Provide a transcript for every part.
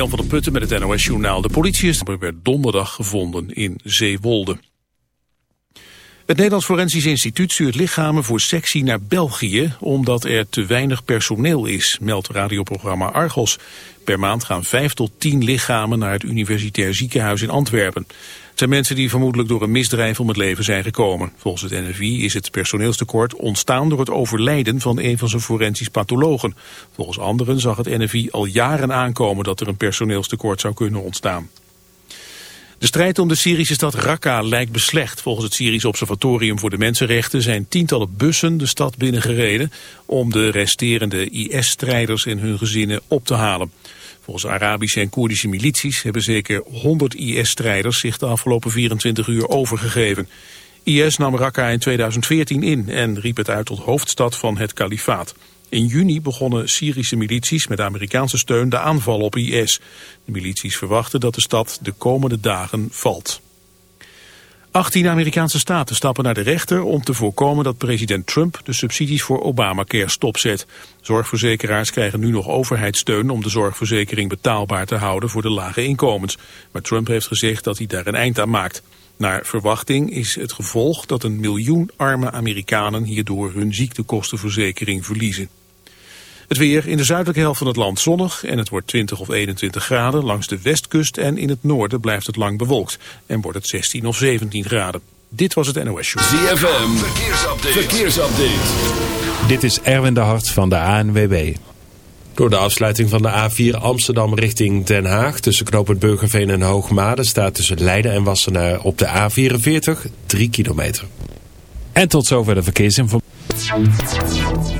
Jan van der Putten met het NOS-journaal. De politie is werd donderdag gevonden in Zeewolde. Het Nederlands Forensisch Instituut stuurt lichamen voor sectie naar België... omdat er te weinig personeel is, meldt radioprogramma Argos. Per maand gaan vijf tot tien lichamen naar het Universitair Ziekenhuis in Antwerpen. Zijn mensen die vermoedelijk door een misdrijf om het leven zijn gekomen. Volgens het NFI is het personeelstekort ontstaan door het overlijden van een van zijn forensisch pathologen. Volgens anderen zag het NFI al jaren aankomen dat er een personeelstekort zou kunnen ontstaan. De strijd om de Syrische stad Raqqa lijkt beslecht. Volgens het Syrisch Observatorium voor de Mensenrechten zijn tientallen bussen de stad binnengereden om de resterende IS-strijders en hun gezinnen op te halen. Volgens Arabische en Koerdische milities hebben zeker 100 IS-strijders zich de afgelopen 24 uur overgegeven. IS nam Raqqa in 2014 in en riep het uit tot hoofdstad van het kalifaat. In juni begonnen Syrische milities met Amerikaanse steun de aanval op IS. De milities verwachten dat de stad de komende dagen valt. 18 Amerikaanse staten stappen naar de rechter om te voorkomen dat president Trump de subsidies voor Obamacare stopzet. Zorgverzekeraars krijgen nu nog overheidssteun om de zorgverzekering betaalbaar te houden voor de lage inkomens. Maar Trump heeft gezegd dat hij daar een eind aan maakt. Naar verwachting is het gevolg dat een miljoen arme Amerikanen hierdoor hun ziektekostenverzekering verliezen. Het weer in de zuidelijke helft van het land zonnig en het wordt 20 of 21 graden. Langs de westkust en in het noorden blijft het lang bewolkt en wordt het 16 of 17 graden. Dit was het NOS Show. ZFM, verkeersupdate. verkeersupdate. Dit is Erwin de Hart van de ANWB. Door de afsluiting van de A4 Amsterdam richting Den Haag... tussen knooppunt Burgerveen en Hoogmade... staat tussen Leiden en Wassenaar op de A44 3 kilometer. En tot zover de verkeersinformatie.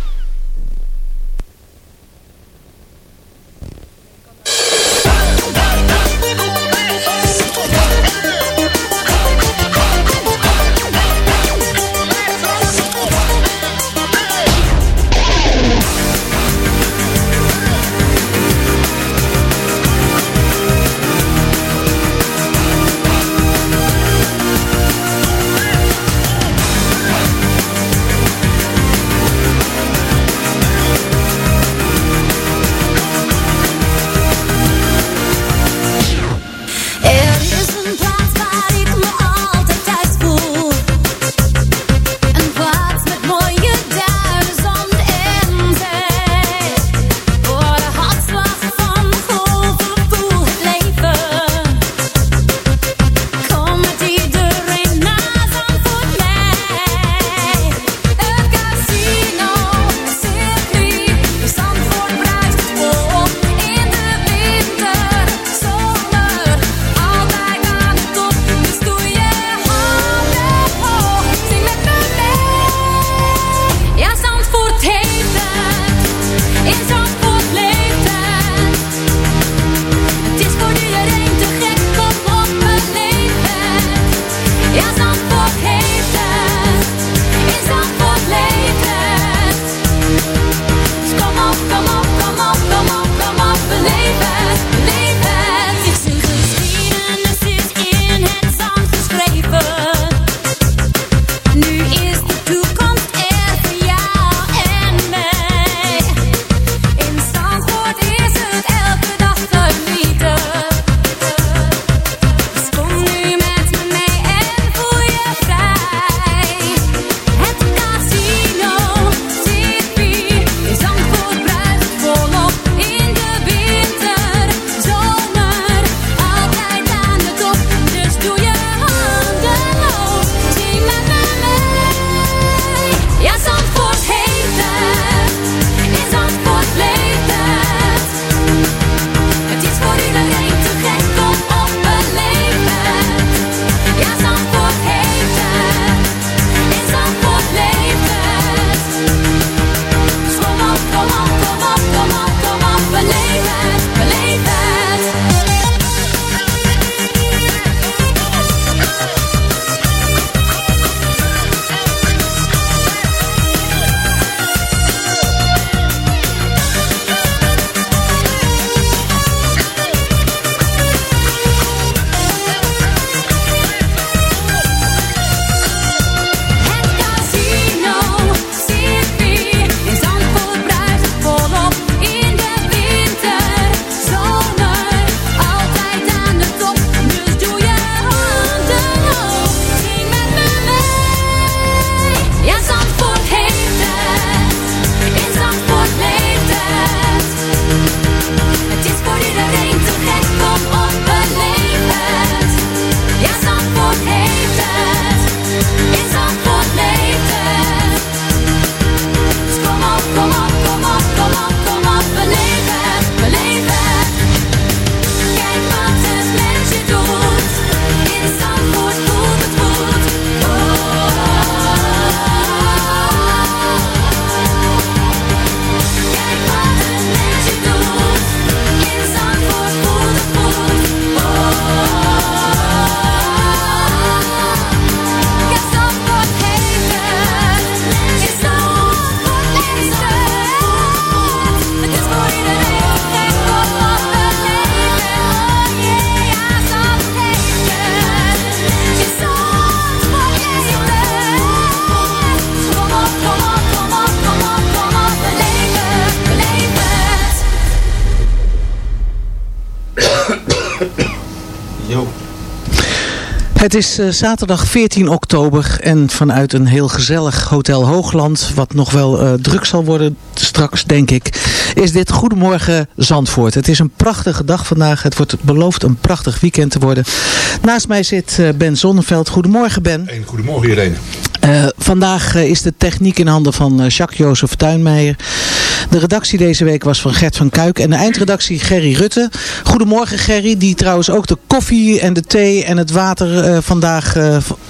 Het is uh, zaterdag 14 oktober en vanuit een heel gezellig Hotel Hoogland, wat nog wel uh, druk zal worden straks denk ik, is dit Goedemorgen Zandvoort. Het is een prachtige dag vandaag, het wordt beloofd een prachtig weekend te worden. Naast mij zit uh, Ben Zonneveld. Goedemorgen Ben. Een goedemorgen iedereen. Vandaag is de techniek in handen van Jacques-Jozef Tuinmeijer. De redactie deze week was van Gert van Kuik en de eindredactie Gerry Rutte. Goedemorgen Gerry, die trouwens ook de koffie en de thee en het water vandaag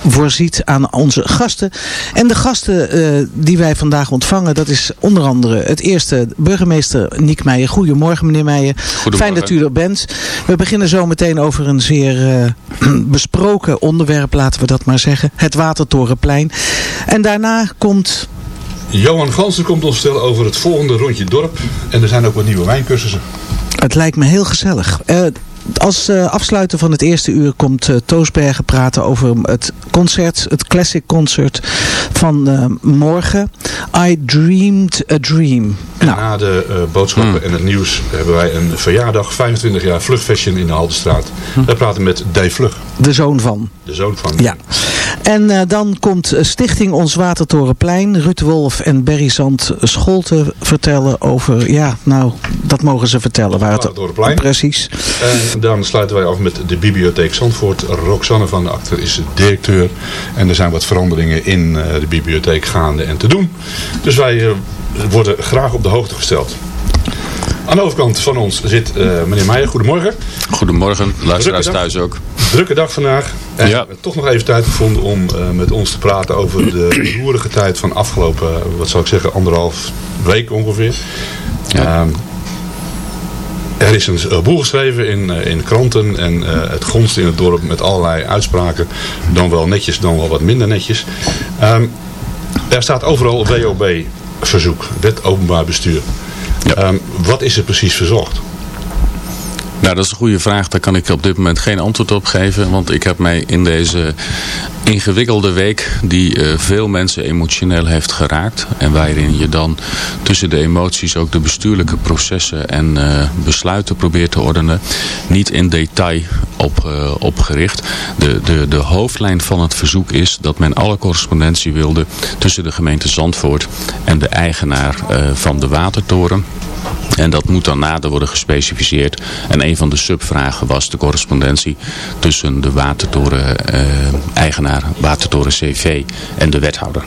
voorziet aan onze gasten. En de gasten die wij vandaag ontvangen, dat is onder andere het eerste burgemeester Niek Meijer. Goedemorgen meneer Meijer. Fijn dat u er bent. We beginnen zo meteen over een zeer besproken onderwerp, laten we dat maar zeggen. Het Watertorenplein. En daarna komt... Johan Gansen komt ons vertellen over het volgende rondje dorp. En er zijn ook wat nieuwe wijncursussen. Het lijkt me heel gezellig. Uh, als uh, afsluiter van het eerste uur komt uh, Toosbergen praten over het concert, het classic concert van uh, morgen. I Dreamed a Dream. En nou. na de boodschappen hmm. en het nieuws hebben wij een verjaardag, 25 jaar Vlugfashion in de Haldenstraat. Wij praten met Dave Vlug. De zoon van. De zoon van. Ja. En dan komt Stichting Ons Watertorenplein. Ruud Wolf en Berry Zand Scholte vertellen over, ja nou, dat mogen ze vertellen. Waar het, Watertorenplein. Precies. En dan sluiten wij af met de Bibliotheek Zandvoort. Roxanne van de Achter is directeur. En er zijn wat veranderingen in de bibliotheek gaande en te doen. Dus wij worden graag op de hoogte gesteld. Aan de overkant van ons zit uh, meneer Meijer. Goedemorgen. Goedemorgen, luisteraars thuis ook. Drukke dag vandaag. En ja. toch nog even tijd gevonden om uh, met ons te praten over de roerige tijd van afgelopen, wat zou ik zeggen, anderhalf week ongeveer. Ja. Uh, er is een boel geschreven in, in kranten en het gonst in het dorp met allerlei uitspraken. Dan wel netjes, dan wel wat minder netjes. Um, er staat overal WOB verzoek, wet openbaar bestuur. Um, wat is er precies verzocht? Nou, dat is een goede vraag. Daar kan ik op dit moment geen antwoord op geven. Want ik heb mij in deze ingewikkelde week, die uh, veel mensen emotioneel heeft geraakt. En waarin je dan tussen de emoties ook de bestuurlijke processen en uh, besluiten probeert te ordenen. Niet in detail op, uh, opgericht. De, de, de hoofdlijn van het verzoek is dat men alle correspondentie wilde tussen de gemeente Zandvoort en de eigenaar van de watertoren. En dat moet dan nader worden gespecificeerd. En een van de subvragen was de correspondentie tussen de watertoren-eigenaar, uh, watertoren CV en de wethouder.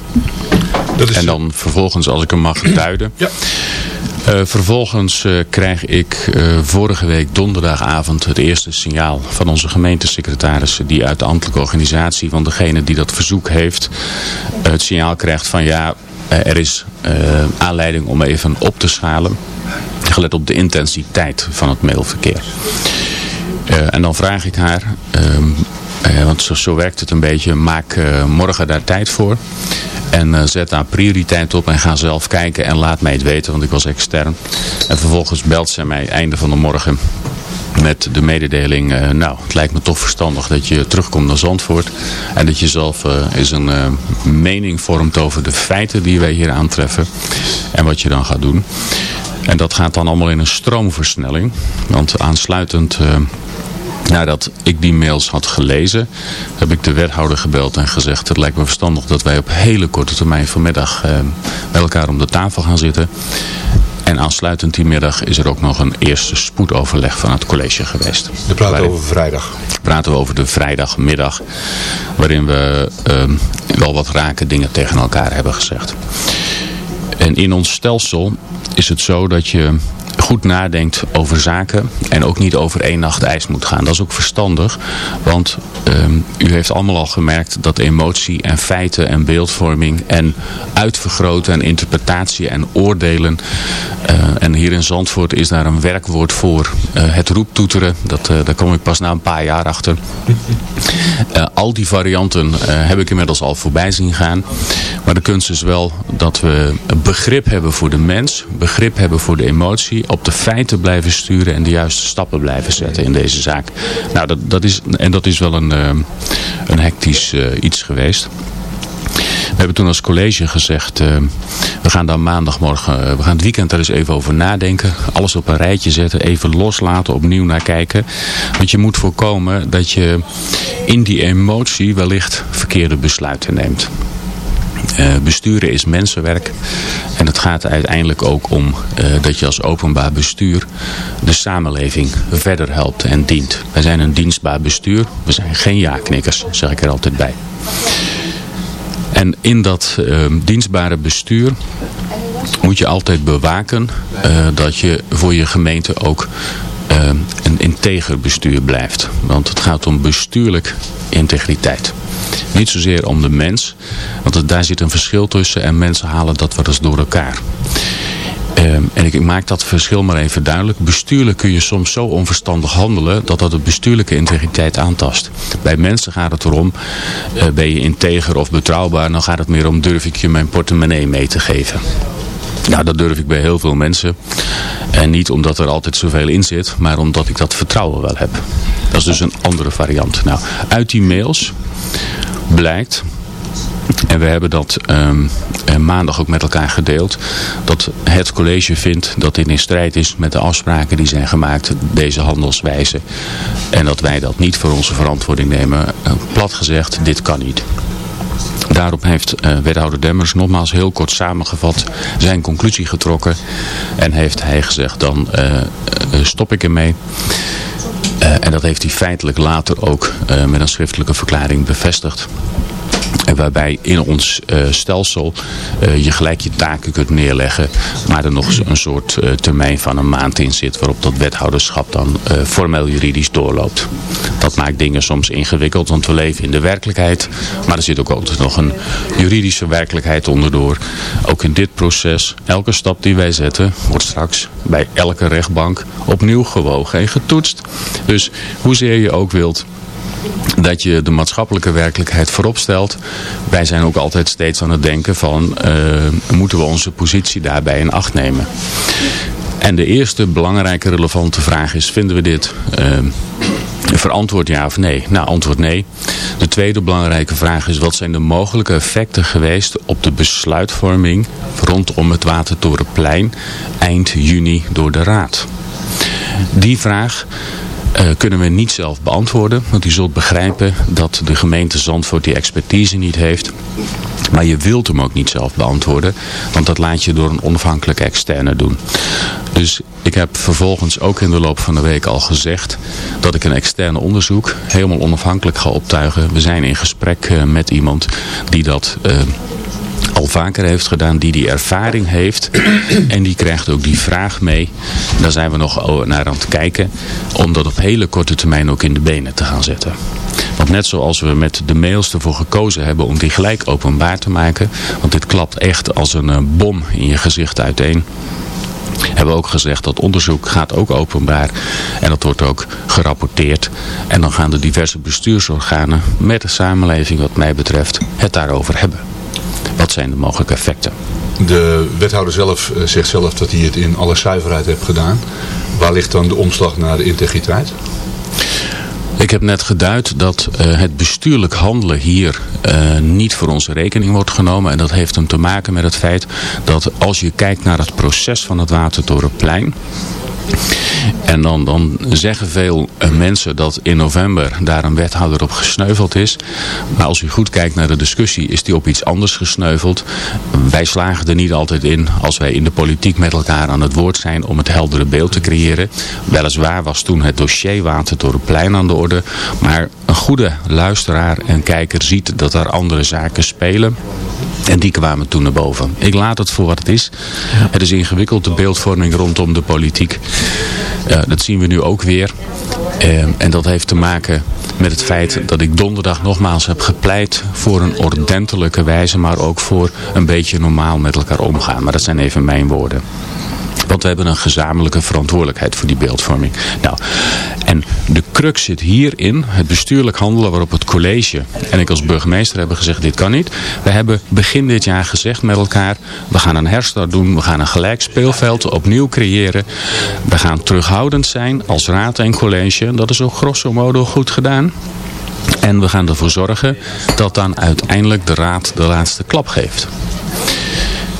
Dat is... En dan vervolgens, als ik hem mag duiden... Ja. Uh, vervolgens uh, krijg ik uh, vorige week donderdagavond het eerste signaal van onze gemeentesecretaris die uit de ambtelijke organisatie van degene die dat verzoek heeft het signaal krijgt van ja er is aanleiding om even op te schalen gelet op de intensiteit van het mailverkeer. Uh, en dan vraag ik haar, uh, want zo, werkt het een beetje, maak morgen daar tijd voor. En zet daar prioriteit op en ga zelf kijken en laat mij het weten, want ik was extern. En vervolgens belt ze mij einde van de morgen met de mededeling, uh, nou, het lijkt me toch verstandig dat je terugkomt naar Zandvoort. En dat je zelf uh, eens een uh, mening vormt over de feiten die wij hier aantreffen. En wat je dan gaat doen. En dat gaat dan allemaal in een stroomversnelling. Want aansluitend... Nadat ik die mails had gelezen, heb ik de wethouder gebeld en gezegd... het lijkt me verstandig dat wij op hele korte termijn vanmiddag uh, met elkaar om de tafel gaan zitten. En aansluitend die middag is er ook nog een eerste spoedoverleg van het college geweest. We praten over vrijdag. Praten we over de vrijdagmiddag, waarin we uh, wel wat rake dingen tegen elkaar hebben gezegd. En in ons stelsel is het zo dat je goed nadenkt over zaken en ook niet over één nacht ijs moet gaan. Dat is ook verstandig, want um, u heeft allemaal al gemerkt dat emotie en feiten en beeldvorming en uitvergroten en interpretatie en oordelen uh, en hier in Zandvoort is daar een werkwoord voor. Uh, het roeptoeteren, dat, uh, daar kom ik pas na een paar jaar achter. al die varianten heb ik inmiddels al voorbij zien gaan. Maar de kunst is wel dat we begrip hebben voor de mens, begrip hebben voor de emotie op de feiten blijven sturen en de juiste stappen blijven zetten in deze zaak. Nou, dat, dat is, en dat is wel een, uh, een hectisch uh, iets geweest. We hebben toen als college gezegd, we gaan dan maandagmorgen, we gaan het weekend er eens even over nadenken. Alles op een rijtje zetten, even loslaten, opnieuw naar kijken. Want je moet voorkomen dat je in die emotie wellicht verkeerde besluiten neemt. Uh, besturen is mensenwerk. En het gaat uiteindelijk ook om uh, dat je als openbaar bestuur de samenleving verder helpt en dient. Wij zijn een dienstbaar bestuur. We zijn geen ja-knikkers, zeg ik er altijd bij. En in dat uh, dienstbare bestuur moet je altijd bewaken dat je voor je gemeente ook een integer bestuur blijft. Want het gaat om bestuurlijk integriteit. Niet zozeer om de mens, want daar zit een verschil tussen en mensen halen dat wat eens door elkaar. Uh, en ik maak dat verschil maar even duidelijk. Bestuurlijk kun je soms zo onverstandig handelen dat dat de bestuurlijke integriteit aantast. Bij mensen gaat het erom, uh, ben je integer of betrouwbaar, dan gaat het meer om durf ik je mijn portemonnee mee te geven. Nou, dat durf ik bij heel veel mensen. En niet omdat er altijd zoveel in zit, maar omdat ik dat vertrouwen wel heb. Dat is dus een andere variant. Nou, uit die mails blijkt en we hebben dat um, maandag ook met elkaar gedeeld. Dat het college vindt dat dit in strijd is met de afspraken die zijn gemaakt. Deze handelswijze. En dat wij dat niet voor onze verantwoording nemen. Uh, plat gezegd, dit kan niet. Daarop heeft uh, wethouder Demmers nogmaals heel kort samengevat zijn conclusie getrokken. En heeft hij gezegd dan uh, stop ik ermee. En dat heeft hij feitelijk later ook met een schriftelijke verklaring bevestigd. Waarbij in ons uh, stelsel uh, je gelijk je taken kunt neerleggen. Maar er nog een soort uh, termijn van een maand in zit. Waarop dat wethouderschap dan formeel juridisch doorloopt. Dat maakt dingen soms ingewikkeld. Want we leven in de werkelijkheid. Maar er zit ook altijd nog een juridische werkelijkheid onderdoor. Ook in dit proces. Elke stap die wij zetten wordt straks bij elke rechtbank opnieuw gewogen en getoetst. Dus hoezeer je ook wilt dat je de maatschappelijke werkelijkheid voorop stelt. Wij zijn ook altijd steeds aan het denken van, uh, moeten we onze positie daarbij in acht nemen? En de eerste belangrijke relevante vraag is, vinden we dit uh, verantwoord ja of nee? Nou, antwoord nee. De tweede belangrijke vraag is, wat zijn de mogelijke effecten geweest op de besluitvorming rondom het Watertorenplein eind juni door de Raad? Die vraag uh, kunnen we niet zelf beantwoorden. Want u zult begrijpen dat de gemeente Zandvoort die expertise niet heeft. Maar je wilt hem ook niet zelf beantwoorden. Want dat laat je door een onafhankelijke externe doen. Dus ik heb vervolgens ook in de loop van de week al gezegd dat ik een externe onderzoek helemaal onafhankelijk ga optuigen. We zijn in gesprek uh, met iemand die dat... Uh, al vaker heeft gedaan, die die ervaring heeft. En die krijgt ook die vraag mee. Daar zijn we nog naar aan het kijken. Om dat op hele korte termijn ook in de benen te gaan zetten. Want net zoals we met de mails ervoor gekozen hebben om die gelijk openbaar te maken. Want dit klapt echt als een eh, bom in je gezicht uiteen hebben we ook gezegd dat onderzoek gaat ook openbaar. En dat wordt ook gerapporteerd. En dan gaan de diverse bestuursorganen met de samenleving wat mij betreft het daarover hebben. Wat zijn de mogelijke effecten? De wethouder zelf eh, zegt zelf dat hij het in alle zuiverheid heeft gedaan. Waar ligt dan de omslag naar de integriteit? Ik heb net geduid dat uh, het bestuurlijk handelen hier uh, niet voor onze rekening wordt genomen. En dat heeft hem te maken met het feit dat als je kijkt naar het proces van het Watertorenplein... En dan, dan zeggen veel eh, mensen dat in november daar een wethouder op gesneuveld is. Maar als u goed kijkt naar de discussie is die op iets anders gesneuveld. Wij slagen er niet altijd in als wij in de politiek met elkaar aan het woord zijn om het heldere beeld te creëren. Weliswaar was toen het dossier Watertorenplein aan de orde. Maar een goede luisteraar en kijker ziet dat er andere zaken spelen. En die kwamen toen naar boven. Ik laat het voor wat het is. Het is ingewikkeld, de beeldvorming rondom de politiek. Dat zien we nu ook weer. Uh, en dat heeft te maken met het feit dat ik donderdag nogmaals heb gepleit voor een ordentelijke wijze, maar ook voor een beetje normaal met elkaar omgaan. Maar dat zijn even mijn woorden. Want we hebben een gezamenlijke verantwoordelijkheid voor die beeldvorming. Nou, en de crux zit hierin, het bestuurlijk handelen waarop het college en ik als burgemeester hebben gezegd dit kan niet. We hebben begin dit jaar gezegd met elkaar, we gaan een herstart doen, we gaan een gelijk speelveld opnieuw creëren. We gaan terughoudend zijn als raad en college. Dat is ook grosso modo goed gedaan. En we gaan ervoor zorgen dat dan uiteindelijk de raad de laatste klap geeft.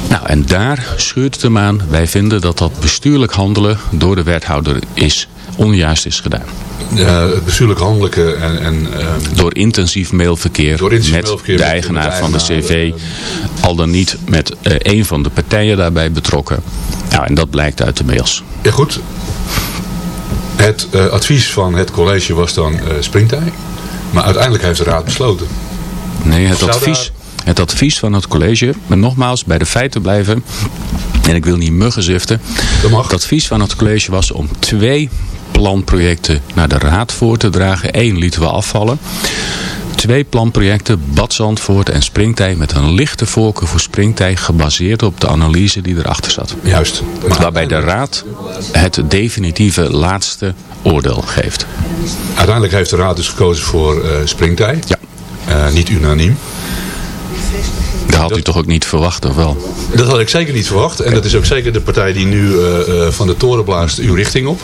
Nou, en daar scheurt het hem aan. Wij vinden dat dat bestuurlijk handelen door de wethouder is onjuist is gedaan. Ja, bestuurlijk handelijke en... en ehm, door intensief mailverkeer door intensief met mailverkeer de met eigenaar van de CV. al dan niet met eh, een van de partijen daarbij betrokken. Nou, en dat blijkt uit de mails. Ja goed, het eh, advies van het college was dan eh springtij. Maar uiteindelijk heeft de raad besloten. Nee, het advies, het advies van het college, maar nogmaals bij de feiten blijven. En ik wil niet muggen ziften. Dat mag. Het advies van het college was om twee planprojecten naar de raad voor te dragen. Eén lieten we afvallen. Twee planprojecten, Bad Zandvoort en Springtij, met een lichte voorkeur voor Springtij, gebaseerd op de analyse die erachter zat. Juist. Waarbij de raad het definitieve laatste oordeel geeft. Uiteindelijk heeft de raad dus gekozen voor eh springtij. Ja. Eh, niet unaniem. Dat had u toch ook niet verwacht, of wel? Dat had ik zeker niet verwacht. En dat is ook zeker de partij die nu eh, eh, van de toren blaast uw richting op.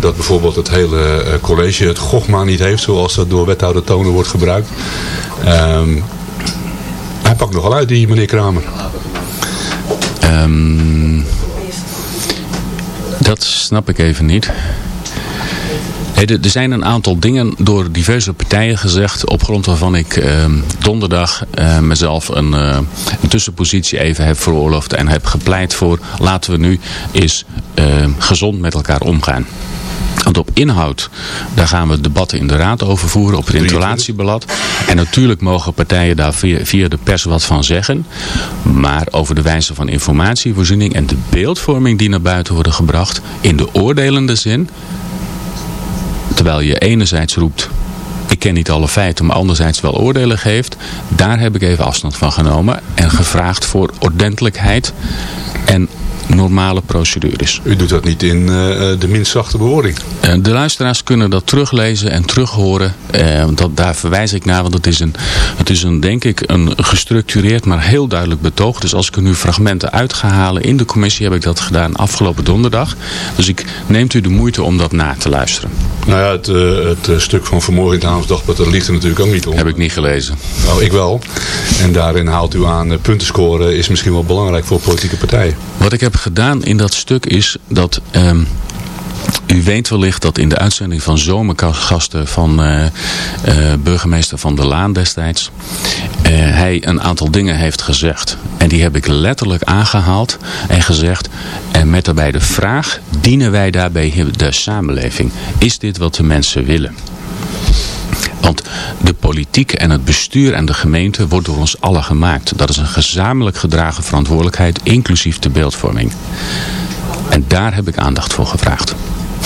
Dat bijvoorbeeld het hele eh, college het gogma niet heeft, zoals dat door wethouder Tonen wordt gebruikt. Ehm, hij pakt nogal uit, die meneer Kramer. Ehm, dat snap ik even niet. Er zijn een aantal dingen door diverse partijen gezegd... op grond waarvan ik ehm, donderdag eh, mezelf een, eh, een tussenpositie even heb veroorloofd... en heb gepleit voor laten we nu eens ehm, gezond met elkaar omgaan. Want op inhoud, daar gaan we debatten in de raad over voeren, op het interrelatiebelad. En natuurlijk mogen partijen daar via, via de pers wat van zeggen. Maar over de wijze van informatievoorziening en de beeldvorming die naar buiten worden gebracht, in de oordelende zin. Terwijl je enerzijds roept, ik ken niet alle feiten, maar anderzijds wel oordelen geeft. Daar heb ik even afstand van genomen en gevraagd voor ordentelijkheid en normale procedures. U doet dat niet in eh, de minst zachte bewoording. Eh, De luisteraars kunnen dat teruglezen en terughoren. Eh, dat, daar verwijs ik naar, want het is, een, het is een, denk ik een gestructureerd, maar heel duidelijk betoog. Dus als ik er nu fragmenten uit ga halen in de commissie, heb ik dat gedaan afgelopen donderdag. Dus ik neemt u de moeite om dat na te luisteren. Nou ja, het, het stuk van vanmorgen in het Haams Dagblad, dat ligt er natuurlijk ook niet om. Heb ik niet gelezen. Nou, ik wel. En daarin haalt u aan, punten scoren is misschien wel belangrijk voor politieke partijen. Wat ik heb gedaan in dat stuk is dat... ehm, u weet wellicht dat in de uitzending van zomergasten van eh, eh, burgemeester Van der Laan destijds... eh, hij een aantal dingen heeft gezegd. En die heb ik letterlijk aangehaald en gezegd... en met daarbij de vraag, dienen wij daarbij de samenleving? Is dit wat de mensen willen? Want de politiek en het bestuur en de gemeente wordt door ons allen gemaakt. Dat is een gezamenlijk gedragen verantwoordelijkheid, inclusief de beeldvorming. En daar heb ik aandacht voor gevraagd.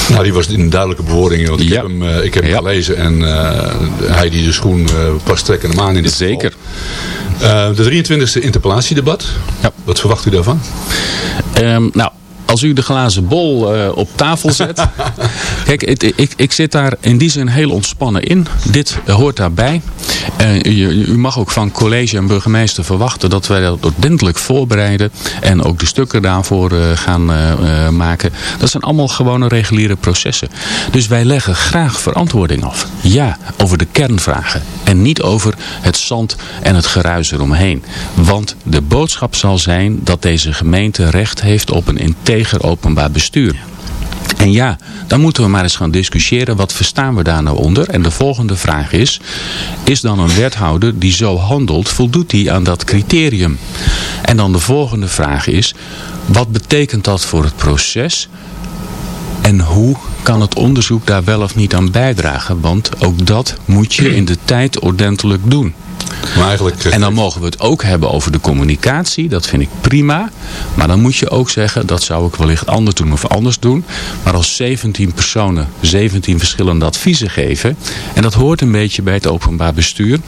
Nou, die was in een duidelijke bewoording. Want ik Ja. heb hem, eh, ik heb hem Ja. gelezen en eh, hij die de schoen eh, pas trekken hem aan in dit Zeker. de 23e interpellatiedebat. Ja. Wat verwacht u daarvan? Ehm, nou, als u de glazen bol op tafel zet. Kijk, ik, ik zit daar in die zin heel ontspannen in. Dit hoort daarbij. U, u mag ook van college en burgemeester verwachten dat wij dat ordentelijk voorbereiden. En ook de stukken daarvoor eh, gaan eh, eh, maken. Dat zijn allemaal gewone reguliere processen. Dus wij leggen graag verantwoording af. Ja, over de kernvragen. En niet over het zand en het geruis eromheen. Want de boodschap zal zijn dat deze gemeente recht heeft op een integer openbaar bestuur. En ja, dan moeten we maar eens gaan discussiëren wat verstaan we daar nou onder. En de volgende vraag is, is dan een wethouder die zo handelt, voldoet die aan dat criterium? En dan de volgende vraag is, wat betekent dat voor het proces? En hoe kan het onderzoek daar wel of niet aan bijdragen? Want ook dat moet je in de tijd ordentelijk doen. Maar eigenlijk, eh, En dan mogen we het ook hebben over de communicatie. Dat vind ik prima. Maar dan moet je ook zeggen, dat zou ik wellicht anders doen of anders doen. Maar als 17 personen 17 verschillende adviezen geven. En dat hoort een beetje bij het openbaar bestuur.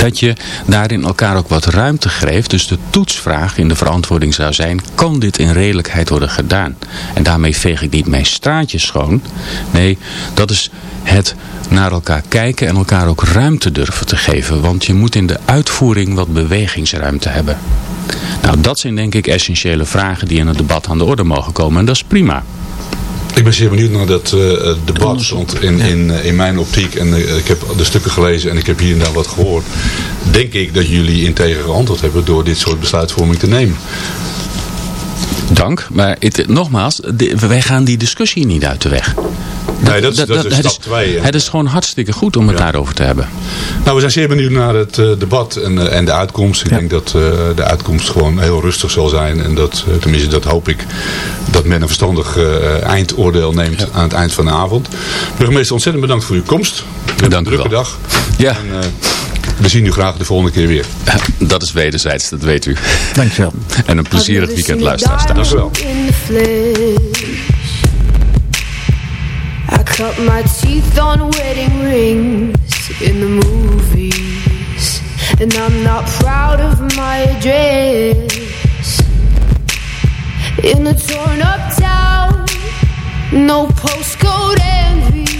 Dat je daarin elkaar ook wat ruimte geeft. Dus de toetsvraag in de verantwoording zou zijn. Kan dit in redelijkheid worden gedaan? En daarmee veeg ik niet mijn straatjes schoon. Nee, dat is het naar elkaar kijken en elkaar ook ruimte durven te geven. Want je moet in de uitvoering wat bewegingsruimte hebben. Nou, dat zijn denk ik essentiële vragen die in het debat aan de orde mogen komen. En dat is prima. Ik ben zeer benieuwd naar dat uh, debat. Want in, in, in mijn optiek, en ik heb de stukken gelezen en ik heb hier en daar wat gehoord. Denk ik dat jullie integer geantwoord hebben door dit soort besluitvorming te nemen. Dank. Maar het, nogmaals, wij gaan die discussie niet uit de weg. Nee, dat, dat, is stap 2. Het is gewoon hartstikke goed om het daarover te hebben. Nou, we zijn zeer benieuwd naar het uh, debat en, uh, en de uitkomst. Ik denk dat uh, de uitkomst gewoon heel rustig zal zijn. En dat, tenminste dat hoop ik, dat men een verstandig eindoordeel neemt aan het eind van de avond. Burgemeester, ontzettend bedankt voor uw komst. Dank een drukke dag. Ja. En, we zien u graag de volgende keer weer. Dat is wederzijds, dat weet u. Dankjewel. En een plezierig weekend luisteraars. Dank u wel. I cut my teeth on wedding rings in the movies And I'm not proud of my address In a torn up town No postcode envy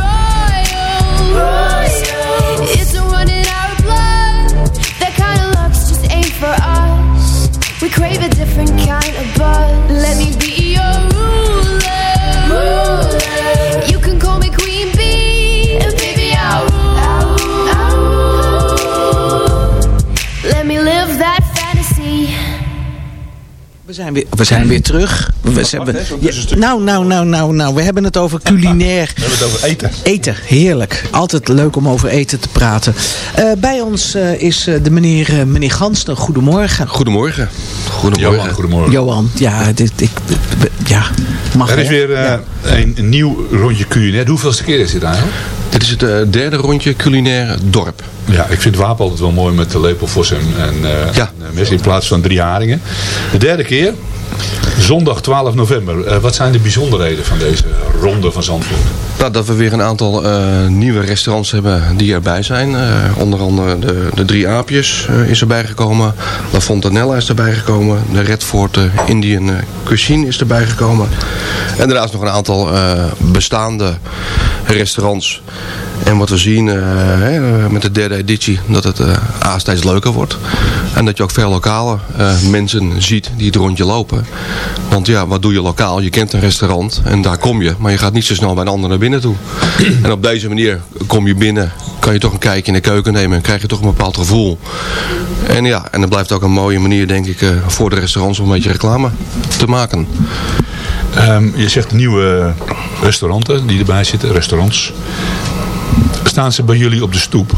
zijn weer, we zijn weer terug. We, ze hebben, ja, nou, nou, nou, nou, nou. We hebben het over culinair. We hebben het over eten. Eten, heerlijk. Altijd leuk om over eten te praten. Uh, bij ons uh, is uh, de meneer, meneer Gansten. Goedemorgen. Goedemorgen. Goedemorgen. Johan, goedemorgen. Johan, ja, dit, ik, ja mag Er is weer ja. een, een, nieuw rondje culinair. Hoeveelste keer is dit eigenlijk? Dit is het derde rondje culinair dorp. Ja, ik vind Wapen altijd wel mooi met de lepel, vos en, en, ja. en mes in plaats van drie haringen. De derde keer. Zondag 12 november. Uh, wat zijn de bijzonderheden van deze ronde van Zandvoort? Nou, dat we weer een aantal uh, nieuwe restaurants hebben die erbij zijn. Uh, onder andere de, de Drie Aapjes is erbij gekomen. La Fontanella is erbij gekomen. De Redford Indian Cuisine is erbij gekomen. En daarnaast nog een aantal bestaande restaurants En wat we zien hè, met de derde editie, dat het uh, steeds leuker wordt. En dat je ook veel lokale mensen ziet die het rondje lopen. Want ja, wat doe je lokaal? Je kent een restaurant en daar kom je. Maar je gaat niet zo snel bij een ander naar binnen toe. En op deze manier kom je binnen, kan je toch een kijkje in de keuken nemen. En krijg je toch een bepaald gevoel. En ja, en dat blijft ook een mooie manier denk ik voor de restaurants om een beetje reclame te maken. Um, je zegt nieuwe restauranten die erbij zitten, restaurants. Staan ze bij jullie op de stoep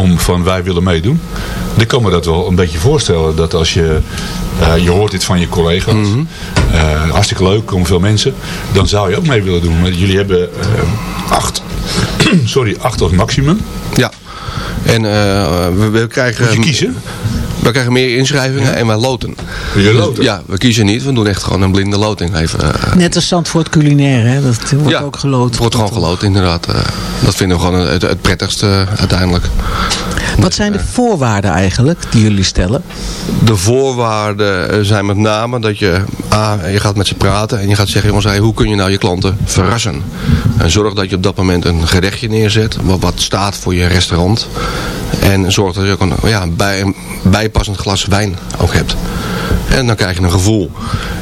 om van wij willen meedoen? Ik kan me dat wel een beetje voorstellen. Dat als je, uh, je hoort dit van je collega's. Mm -hmm. uh, hartstikke leuk, komen veel mensen. Dan zou je ook mee willen doen. Maar jullie hebben uh, acht, sorry, acht als maximum. Ja. En we, we, krijgen... Moet je kiezen? We krijgen meer inschrijvingen en wij loten. Je loten? Dus, ja, we kiezen niet. We doen echt gewoon een blinde loting. Even, uh, Net als Zandvoort culinair, hè? Dat wordt ja, ook geloten. Het wordt gewoon geloten, inderdaad. Uh, dat vinden we gewoon het, het prettigste uh, uiteindelijk. Wat zijn de voorwaarden eigenlijk die jullie stellen? De voorwaarden zijn met name dat je, A, je gaat met ze praten en je gaat zeggen, jongens, hey, hoe kun je nou je klanten verrassen? En zorg dat je op dat moment een gerechtje neerzet, wat, wat staat voor je restaurant. En zorg dat je ook een, ja, bij, een bijpassend glas wijn ook hebt. En dan krijg je een gevoel.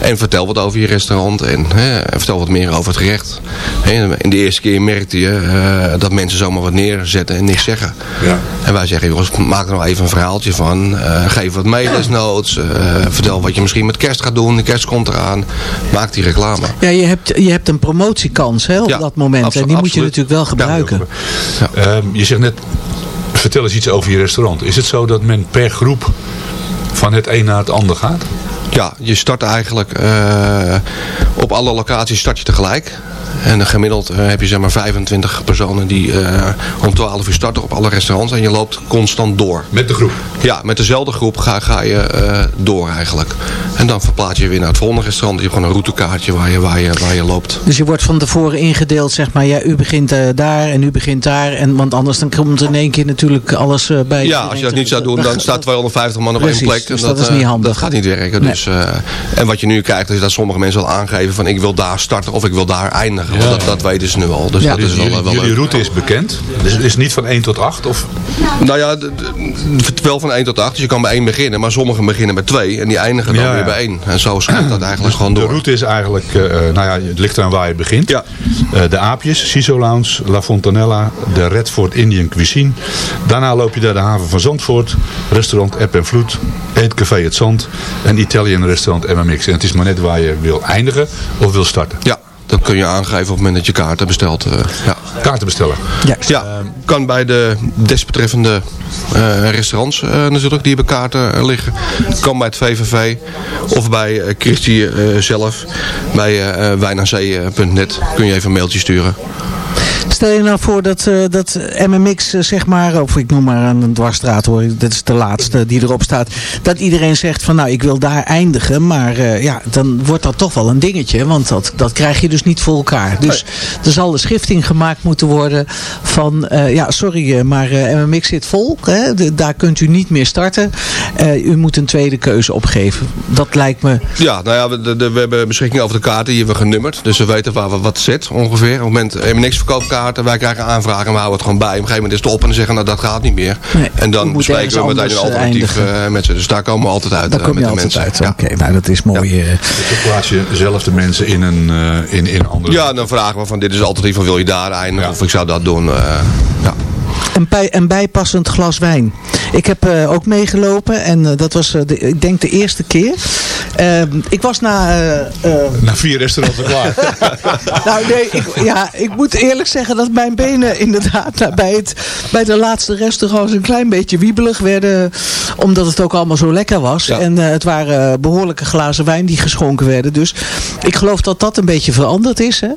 En vertel wat over je restaurant. En hè, vertel wat meer over het gerecht. In de eerste keer merkte je uh, dat mensen zomaar wat neerzetten en niks zeggen. Ja. En wij zeggen, jongens, maak er nou even een verhaaltje van. Uh, geef wat mee desnoods. Uh, vertel wat je misschien met kerst gaat doen. De kerst komt eraan. Maak die reclame. Ja, je hebt, je hebt een promotiekans hè, op Ja, dat moment. en die moet je natuurlijk wel gebruiken. Ehm, je zegt net, vertel eens iets over je restaurant. Is het zo dat men per groep van het een naar het ander gaat? Ja, je start eigenlijk eh, op alle locaties start je tegelijk. En gemiddeld eh, heb je zeg maar 25 personen die eh, om 12 uur starten op alle restaurants. En je loopt constant door. Met de groep? Ja, met dezelfde groep ga, ga je eh, door eigenlijk. En dan verplaats je weer naar het volgende restaurant. Je hebt gewoon een routekaartje waar je, waar je, waar je loopt. Dus je wordt van tevoren ingedeeld, zeg maar, ja, u begint daar en u begint daar. En, want anders dan komt in één keer natuurlijk alles bij. Ja, als je dat niet zou doen, dan staat 250 man op één plek. dus En dat is eh, niet handig. Dat gaat niet werken. Nee. Dus, eh, en wat je nu krijgt, is dat sommige mensen al aangeven van ik wil daar starten of ik wil daar eindigen. Want dat, dat weten ze nu al. Dus Ja. dat is wel, jullie, wel jullie route is bekend. Dus het is niet van 1 tot 8? Of? Nou ja, wel van 1 tot 8. Dus je kan bij 1 beginnen, maar sommigen beginnen bij 2 en die eindigen dan Ja, weer bij 1. En zo gaat dat eigenlijk gewoon De door. route is eigenlijk, eh, eh, nou ja, het ligt eraan waar je begint. Ja. Eh, de Aapjes, Siso Lounge, La Fontanella, de Redford Indian Cuisine. Daarna loop je naar de haven van Zandvoort, restaurant App en Vloed, Eetcafé Het Zand en Italian restaurant MMX. En het is maar net waar je wil eindigen of wil starten. Ja, dat kun je aangeven op het moment dat je kaarten bestelt. eh, ja. Kaarten bestellen. Juist. Ja, kan bij de desbetreffende eh, restaurants eh, natuurlijk, die hebben kaarten liggen. Kan bij het VVV of bij eh Christie eh, zelf. Bij eh wijnazee.net kun je even een mailtje sturen. Stel je nou voor dat, eh, dat MMX, eh, zeg maar, of ik noem maar een dwarsstraat hoor, dit is de laatste die erop staat. Dat iedereen zegt van nou ik wil daar eindigen, maar eh, ja, dan wordt dat toch wel een dingetje. Want dat, dat krijg je dus niet voor elkaar. Dus er zal een schifting gemaakt moeten worden van, ja sorry, maar MMX zit vol. Hè, de- daar kunt u niet meer starten. U moet een tweede keuze opgeven. Dat lijkt me, Ja, nou ja, we, de, we hebben beschikking over de kaarten, die hebben we genummerd. Dus we weten waar we wat zit ongeveer. Op het moment hebben we wij krijgen aanvragen en we houden het gewoon bij. Op een gegeven moment is het op en dan zeggen, nou dat gaat niet meer. Nee, en dan bespreken we meteen een eh, alternatief eh, met ze. Dus daar komen we altijd uit daar eh, kom met je de altijd mensen. uit. Ja. Oké, nou dat is mooi. eh. Dus dan plaats je zelf de mensen in een, eh, in, in een andere... Ja, dan vragen we van dit is alternatief of wil je daar eindigen Ja. of ik zou dat doen. eh, ja. Een, bij, een bijpassend glas wijn. Ik heb eh, ook meegelopen en eh, dat was, eh, de, ik denk, de eerste keer. Eh, ik was na... eh, Na vier restaurants klaar. nou nee, ik, ja, ik moet eerlijk zeggen dat mijn benen inderdaad nou, bij, het, bij de laatste restaurants een klein beetje wiebelig werden. Omdat het ook allemaal zo lekker was. Ja. En eh, het waren behoorlijke glazen wijn die geschonken werden. Dus ik geloof dat dat een beetje veranderd is. Hè?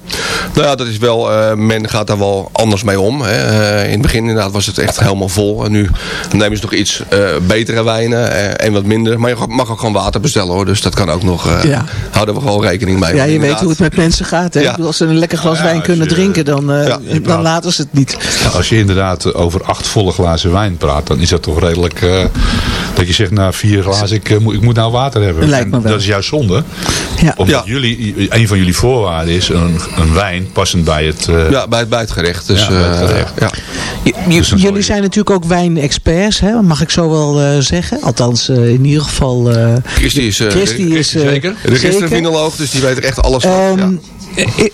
Nou ja, dat is wel, men gaat daar wel anders mee om. Hè. In het begin inderdaad was het echt helemaal vol. En nu nemen ze nog iets betere wijnen en wat minder. Maar je mag ook gewoon water bestellen hoor. Dus dat kan ook nog. eh, Ja. Houden we gewoon rekening mee. Ja, je weet hoe het met mensen gaat. Hè? Ja. Ik bedoel, Als ze een lekker glas Ja, wijn kunnen je- drinken, dan, eh, dan laten ze het niet. Als je inderdaad over acht volle glazen wijn praat, dan is dat toch redelijk... eh, Dat je zegt, na vier glazen, ik, eh, moet, ik moet nou water hebben. Lijkt me En wel. Dat is juist zonde. Ja. Omdat jullie, een van jullie voorwaarden is een, een wijn passend bij het... eh, Ja, bij het, bij het gerecht. Dus, Ja, bij het eh, gerecht. ja. J- jullie zijn natuurlijk ook wijnexperts, hè? mag ik zo wel eh, zeggen. Althans, in ieder geval... eh Christy is, eh, Christy is zeker? registervinoloog, dus die weet er echt alles van. Ehm,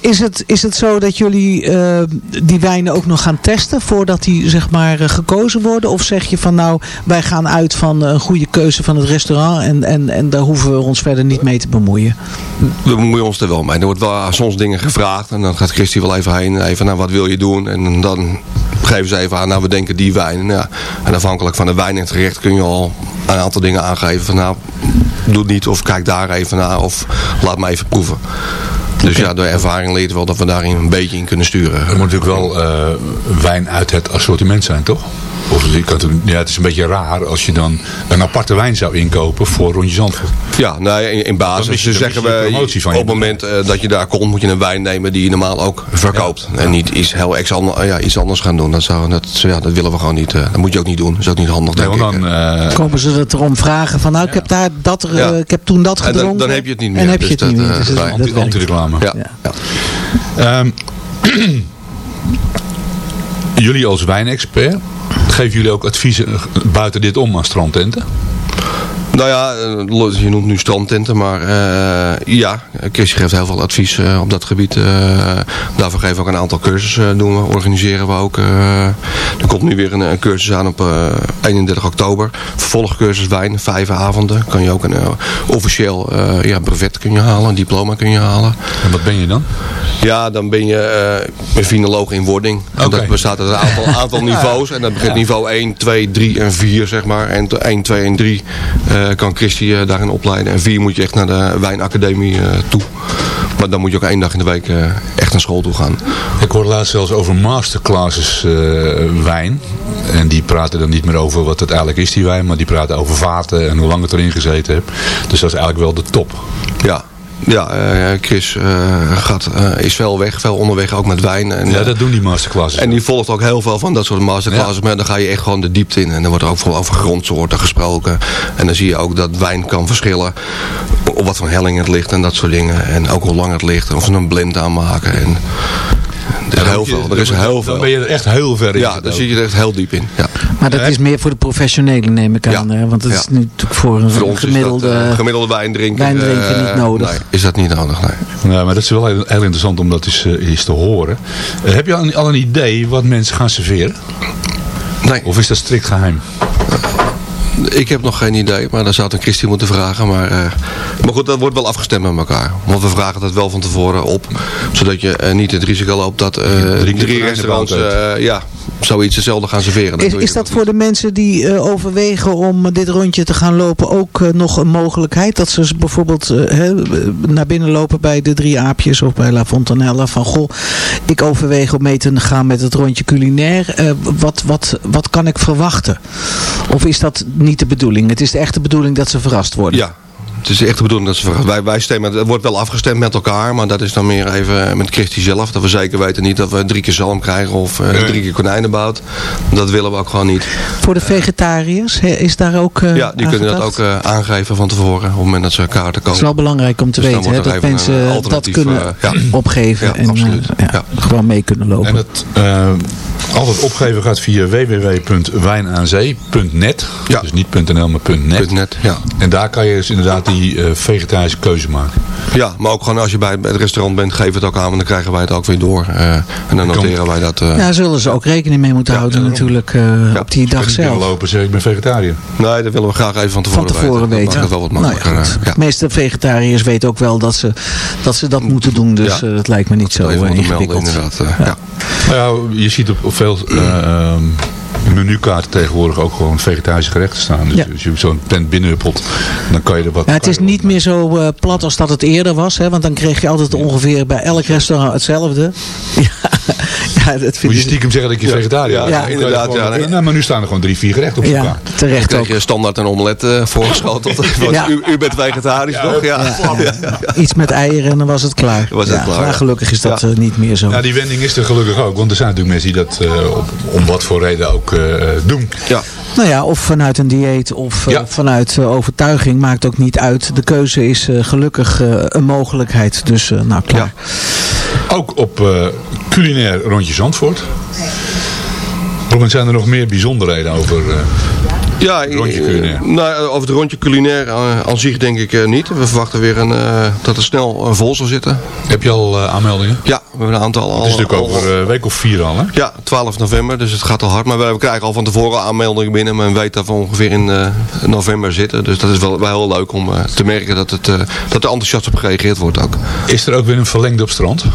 Is het, is het zo dat jullie eh, die wijnen ook nog gaan testen voordat die zeg maar eh, gekozen worden? Of zeg je van nou, wij gaan uit van een goede keuze van het restaurant en, en, en daar hoeven we ons verder niet mee te bemoeien? We bemoeien ons er wel mee. Er wordt wel soms dingen gevraagd en dan gaat Christy wel even heen. Even, nou, wat wil je doen? En dan geven ze even aan, nou, we denken die wijn. En, ja, en afhankelijk van de wijn en het gerecht kun je al een aantal dingen aangeven. Van nou, doe het niet of kijk daar even naar of laat me even proeven. Dus ja, door ervaring leert wel dat we daarin een beetje in kunnen sturen. Er moet natuurlijk wel eh, wijn uit het assortiment zijn, toch? Of kan het, ja, het is een beetje raar als je dan een aparte wijn zou inkopen voor Rondje Zandvoort. Ja, nee, in, in basis zeggen we, promotie van op het moment eh, dat je daar komt, moet je een wijn nemen die je normaal ook verkoopt. En niet iets heel ex ander, ja, iets anders gaan doen. Dat, zou, dat, ja, dat willen we gewoon niet. eh, dat moet je ook niet doen. Dat is ook niet handig, Nee, denk ik. dan, eh, Komen ze het erom vragen van nou, ik heb daar dat, Ja. ik heb toen dat En dan- gedronken. dan heb je het niet En meer. heb je Dus het niet meer. Dus dat- anti- anti-reclame. Ja. Ehm, jullie als wijnexpert, geven jullie ook adviezen buiten dit om aan strandtenten? Nou ja, eh, je noemt nu strandtenten, maar eh, ja, Christy geeft heel veel advies eh, op dat gebied. daarvoor geven we ook een aantal cursussen, doen we, organiseren we ook. er komt nu weer een, een cursus aan op eh, 31 oktober. Vervolgcursus wijn, vijf avonden. Kan je ook een officieel ja, brevet kun je halen, een diploma kun je halen. En wat ben je dan? Ja, dan ben je een finoloog in wording. En dat bestaat uit een aantal, aantal niveaus. En dat begint niveau 1, 2, 3 en 4, zeg maar. En t- 1, 2 en 3 eh, kan Christy eh, daarin opleiden. En 4 moet je echt naar de wijnacademie eh, toe. Maar dan moet je ook één dag in de week eh, echt naar school toe gaan. Ik hoorde laatst zelfs over masterclasses eh, wijn. En die praten dan niet meer over wat het eigenlijk is, die wijn. Maar die praten over vaten en hoe lang het erin gezeten heeft. Dus dat is eigenlijk wel de top. Ja. Ja, eh, Chris eh, gaat, eh, is veel weg, veel onderweg, ook met wijn. En, Ja, dat doen die masterclasses. En die volgt ook heel veel van dat soort masterclasses. Maar dan ga je echt gewoon de diepte in. En dan wordt er ook veel over grondsoorten gesproken. En dan zie je ook dat wijn kan verschillen. Op wat voor helling het ligt en dat soort dingen. En ook hoe lang het ligt. Of ze een blind aanmaken. En er is heel veel. Er is heel Dan veel. ben je er echt heel ver in. Ja, daar zit je er echt heel diep in. Ja. Maar dat is meer voor de professionelen neem ik aan. Ja. Want het is Ja. nu natuurlijk voor een Voor ons gemiddelde... is dat, eh, gemiddelde wijn drinken. wijn drinken eh, niet nodig. Nee, is dat niet nodig, nee. Ja, maar dat is wel heel, heel interessant om dat eens, eh, eens te horen. Heb je al een, al een idee wat mensen gaan serveren? Nee. Of is dat strikt geheim? Ik heb nog geen idee, maar dan zou het een Christie moeten vragen. Maar, eh, maar goed, dat wordt wel afgestemd met elkaar. Want we vragen dat wel van tevoren op. Zodat je eh, niet het risico loopt dat eh, Drie restaurants ja, zoiets hetzelfde gaan serveren. Is, is dat voor de mensen die eh, overwegen om dit rondje te gaan lopen ook eh, nog een mogelijkheid? Dat ze bijvoorbeeld eh, naar binnen lopen bij de drie aapjes of bij La Fontanella. Van goh, ik overweeg om mee te gaan met het rondje culinair. Wat, wat, wat kan ik verwachten? Of is dat niet de bedoeling? Het is de echte bedoeling dat ze verrast worden. Ja. Het is echt de bedoeling dat ze. Wij, wij stemmen, het wordt wel afgestemd met elkaar, maar dat is dan meer even met Christy zelf. Dat we zeker weten niet dat we drie keer zalm krijgen of eh, drie keer konijnenbout. Dat willen we ook gewoon niet. Voor de vegetariërs hè, is daar ook eh, Ja, die aan kunnen dat ook eh, aangeven van tevoren op het moment dat ze kaarten Het kopen. is wel belangrijk om te Dus weten hè, dat mensen eh, dat alternatief, kunnen eh, ja. opgeven Ja, en eh, ja, Ja. gewoon mee kunnen lopen. En het eh, altijd opgeven gaat via www.wijnaanzee.net. Ja. Dus niet .nl, maar .net. Net, ja. En daar kan je dus inderdaad die eh, vegetarische keuze maken. Ja, maar ook gewoon als je bij het, restaurant bent, geef het ook aan, want dan krijgen wij het ook weer door. Eh, en dan noteren wij dat. eh, Ja, zullen ze ook rekening mee moeten houden daarom. natuurlijk eh, op die dag Als ik zelf. lopen en zeg ik ben vegetariër. Nee, dat willen we graag even van tevoren, Van tevoren weten. weten. Dat wel wat Nou ja, makkelijker. ja. De meeste vegetariërs weten ook wel dat ze dat, ze dat moeten doen. Dus Ja. eh, dat lijkt me niet zo Even eh, moeten melden, ingewikkeld. inderdaad. eh, ja. Nou ja, je ziet op, op veel eh, ehm, menukaarten tegenwoordig ook gewoon vegetarische gerechten staan. Dus Ja. als je zo'n tent binnenhuppelt, dan kan je er wat... Ja, het is niet meer zo eh, plat als dat het eerder was. Hè, want dan kreeg je altijd ongeveer bij elk restaurant hetzelfde. Ja, Ja, dat Moet je stiekem zeggen dat je vegetariër bent. Ja, Dan inderdaad, ja, nee. Nou, maar nu staan er gewoon drie, vier gerechten op Ja, elkaar. terecht krijg ook. je standaard een omelet eh, voorgeschoteld. U, u bent vegetarisch, toch? Ja. Iets met eieren en dan was het klaar. Was het ja, klaar, Maar gelukkig is dat Ja. eh, niet meer zo. Ja, die wending is er gelukkig ook. Want er zijn natuurlijk mensen die dat eh, op, om wat voor reden ook eh, doen. Ja. Nou ja, of vanuit een dieet of Ja. vanuit overtuiging maakt ook niet uit. De keuze is gelukkig een mogelijkheid. Dus nou klaar. Ook op eh, culinair rondje Zandvoort. Robin, zijn er nog meer bijzonderheden over... eh, Ja, Rondje eh, culinair. Nou, over het rondje culinair eh, aan zich denk ik eh, niet. We verwachten weer een, eh, dat het snel eh, vol zal zitten. heb je al eh, aanmeldingen? Ja, we hebben een aantal al. Het is natuurlijk al- over eh, een week of vier al, hè? Ja, 12 november, dus het gaat al hard. Maar we, krijgen al van tevoren aanmeldingen binnen. Men weet dat we ongeveer in eh, november zitten. Dus dat is wel, wel heel leuk om eh, te merken dat, het, eh, dat er enthousiast op gereageerd wordt ook. Is er ook weer een verlengde op strand?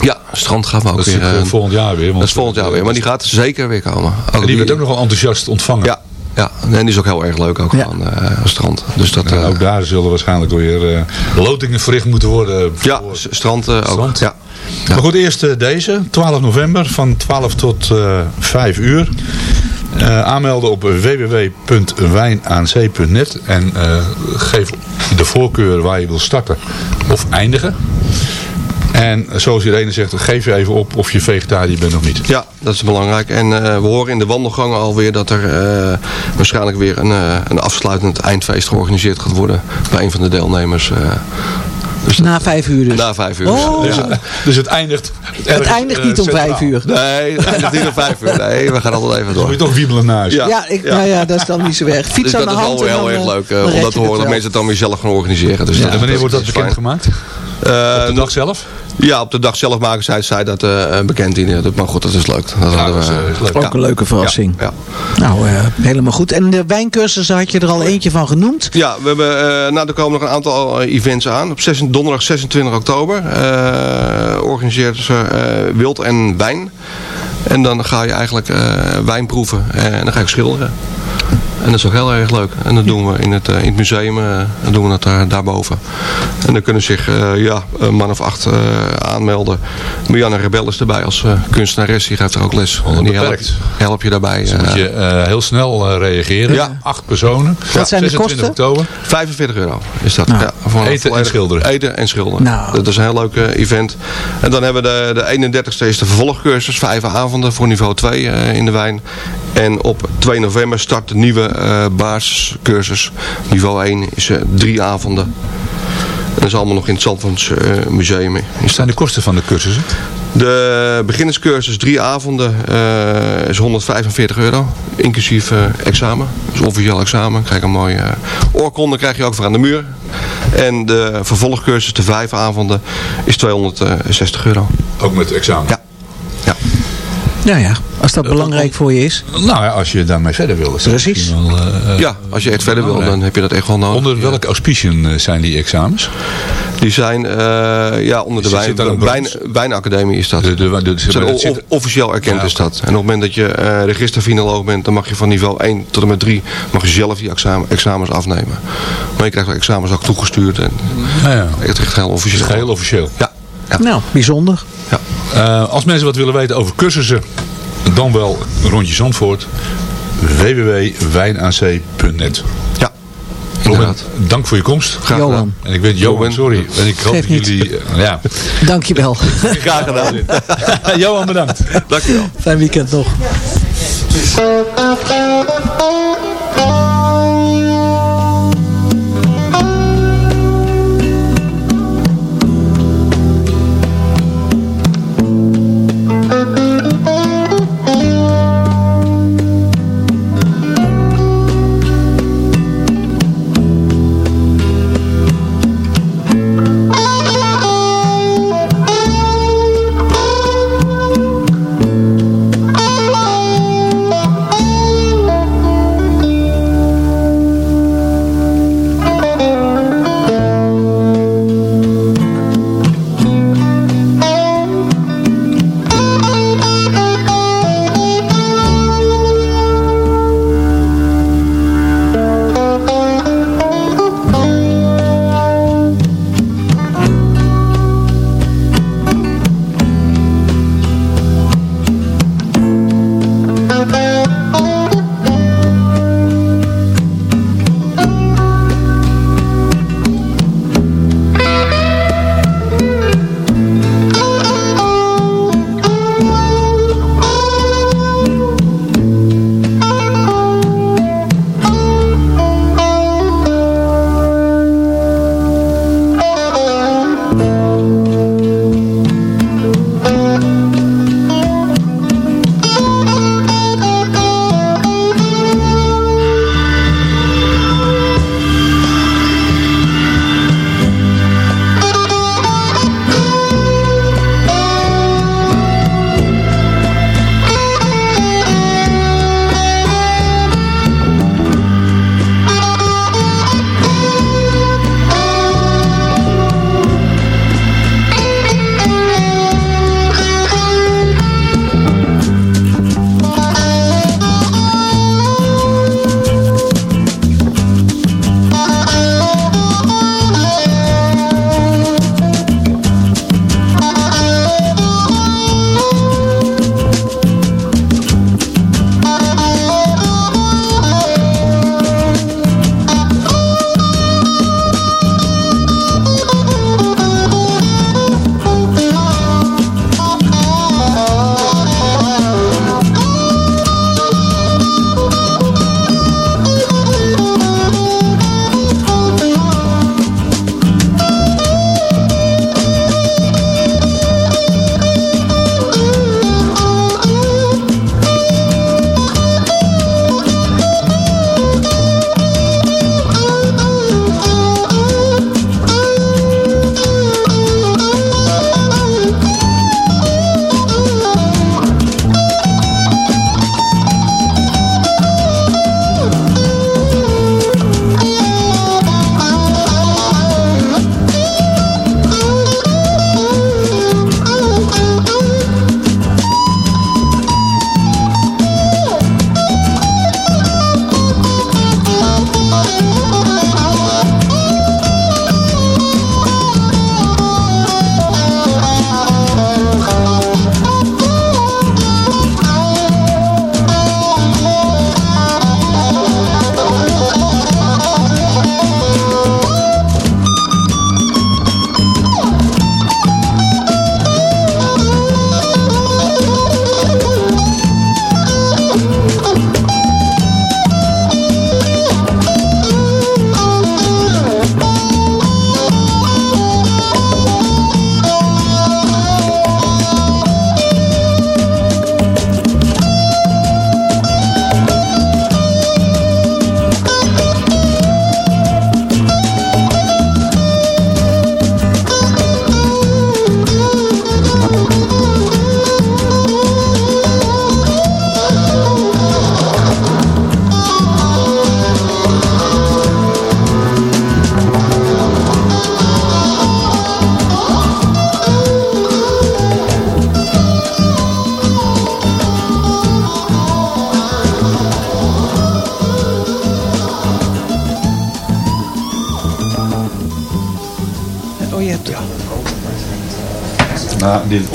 Ja, strand gaan we ook Dat is weer. eh, eh, volgend jaar weer. Want dat is volgend jaar weer, maar die gaat zeker weer komen. En die werd ook nogal enthousiast ontvangen. Ja, ja, en die is ook heel erg leuk ook Ja. van eh, strand. Dus dat, En eh, ook daar zullen waarschijnlijk weer eh, lotingen verricht moeten worden. ja, voor- s- strand eh, ook. Strand. Ja. Maar goed, eerst deze, 12 november, van 12 tot eh 5 uur. Eh, aanmelden op www.wijnaanzee.net en eh, geef de voorkeur waar je wil starten of eindigen. En zoals Irene zegt, geef je even op of je vegetariër bent of niet. Ja, dat is belangrijk. En eh, we horen in de wandelgangen alweer dat er eh, waarschijnlijk weer een, eh, een afsluitend eindfeest georganiseerd gaat worden bij een van de deelnemers. eh, dus dat- Na vijf uur dus. na vijf uur. Oh. Dus, Dus, het, dus het eindigt het ergens, eindigt niet om centraal. vijf uur. nee, het eindigt niet om vijf uur. Nee, we gaan altijd even Dan moet door. je toch wiebelen naar huis. Ja. Ja, ik, Nou ja, dat is dan niet zo erg. Fiets Dus aan dat de is hand. wel en heel dan, erg leuk om dat te horen. Dat wel. mensen het dan weer zelf gaan organiseren. Dus dat, En wanneer wordt dat is bekendgemaakt? Eh, Op de dag zelf? Ja, op de dag zelf maken zij, zij dat eh, bekend in. Dat- Maar goed, dat is leuk. Dat hadden dat is, eh, leuk. Ook een leuke verrassing. Ja. Nou, eh, helemaal goed. En de wijncursussen had je er al eentje van genoemd. Ja, we hebben, eh, nou, er komen nog een aantal eh, events aan. Op 26 donderdag 26 oktober eh, organiseert ze eh, wild en wijn. En dan ga je eigenlijk eh, wijn proeven en dan ga ik schilderen. En dat is ook heel erg leuk. En dat doen we in het, eh, in het museum, eh, dan doen we dat daar, daarboven. En dan kunnen zich eh, ja, een man of acht eh, aanmelden. Marianne Rebel is erbij als eh, kunstenares. Die geeft er ook les. En die helpt, help je daarbij. Dan eh, moet je eh, heel snel eh, reageren. Ja. Acht personen. Wat zijn de 26 kosten? oktober. 45 euro is dat. Nou, ja, een eten en schilderen. Eten en schilderen. Nou. Dat is een heel leuk eh, event. En dan hebben we de, de 31ste is de vervolgcursus. Vijf avonden voor niveau 2 eh, in de wijn. En op 2 november start de nieuwe eh basiscursus. Niveau 1 is eh, drie avonden. En dat is allemaal nog in het Zandvoorts eh, museum. Is Wat zijn de kosten van de cursussen? De beginnerscursus drie avonden eh, is 145 euro. Inclusief eh, examen. Dus officieel examen. Krijg een mooie eh, oorkonde krijg je ook voor aan de muur. En de vervolgcursus de vijf avonden is 260 euro. Ook met examen? Ja. Ja. Ja, ja. Als dat belangrijk voor je is. Nou ja, als je daarmee verder wil. is Precies. Wel, ja, als je echt verder wil, dan heb je dat echt wel nodig. Onder welke auspiciën zijn die examens? Die zijn eh, ja, onder de Zit- wijn, wijnacademie is dat. De, de, de, de- o- zit- officieel erkend Ja, is dat. En op het moment dat je eh registerfinoloog bent, dan mag je van niveau 1 tot en met 3 mag je zelf die examen, examens afnemen. Maar je krijgt examens ook toegestuurd. En Nou ja, het is echt heel het officieel. is geheel officieel. Ja. Nou, bijzonder. Eh, als mensen wat willen weten over cursussen, dan wel Rondje Zandvoort. www.wijnac.net Ja, Robin, dank voor je komst. Graag Johan. gedaan. En ik weet, Johan, Johan. sorry. En ik hoop dat jullie... eh, ja. Dankjewel. Graag gedaan. Johan, bedankt. Dankjewel. Fijn weekend nog.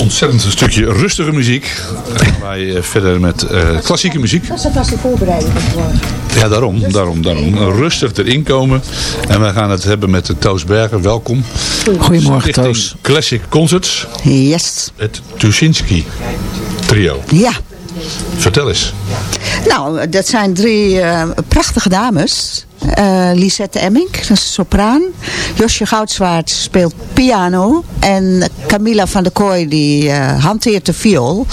Ontzettend stukje rustige muziek gaan wij eh, verder met eh, klassieke muziek. Dat is alvast de voorbereiding voor morgen. Ja, daarom, daarom, daarom. Rustig erin komen. En wij gaan het hebben met Toos Berger. Welkom. Goedemorgen Toos. Classic Concerts. Yes. Het Tuschinski trio. Ja. Vertel eens. Nou, dat zijn drie eh, prachtige dames. Eh, Lisette Emmink, dat is sopraan. Josje Goudzwaard speelt piano. En Camilla van der Kooi die eh, hanteert de viool.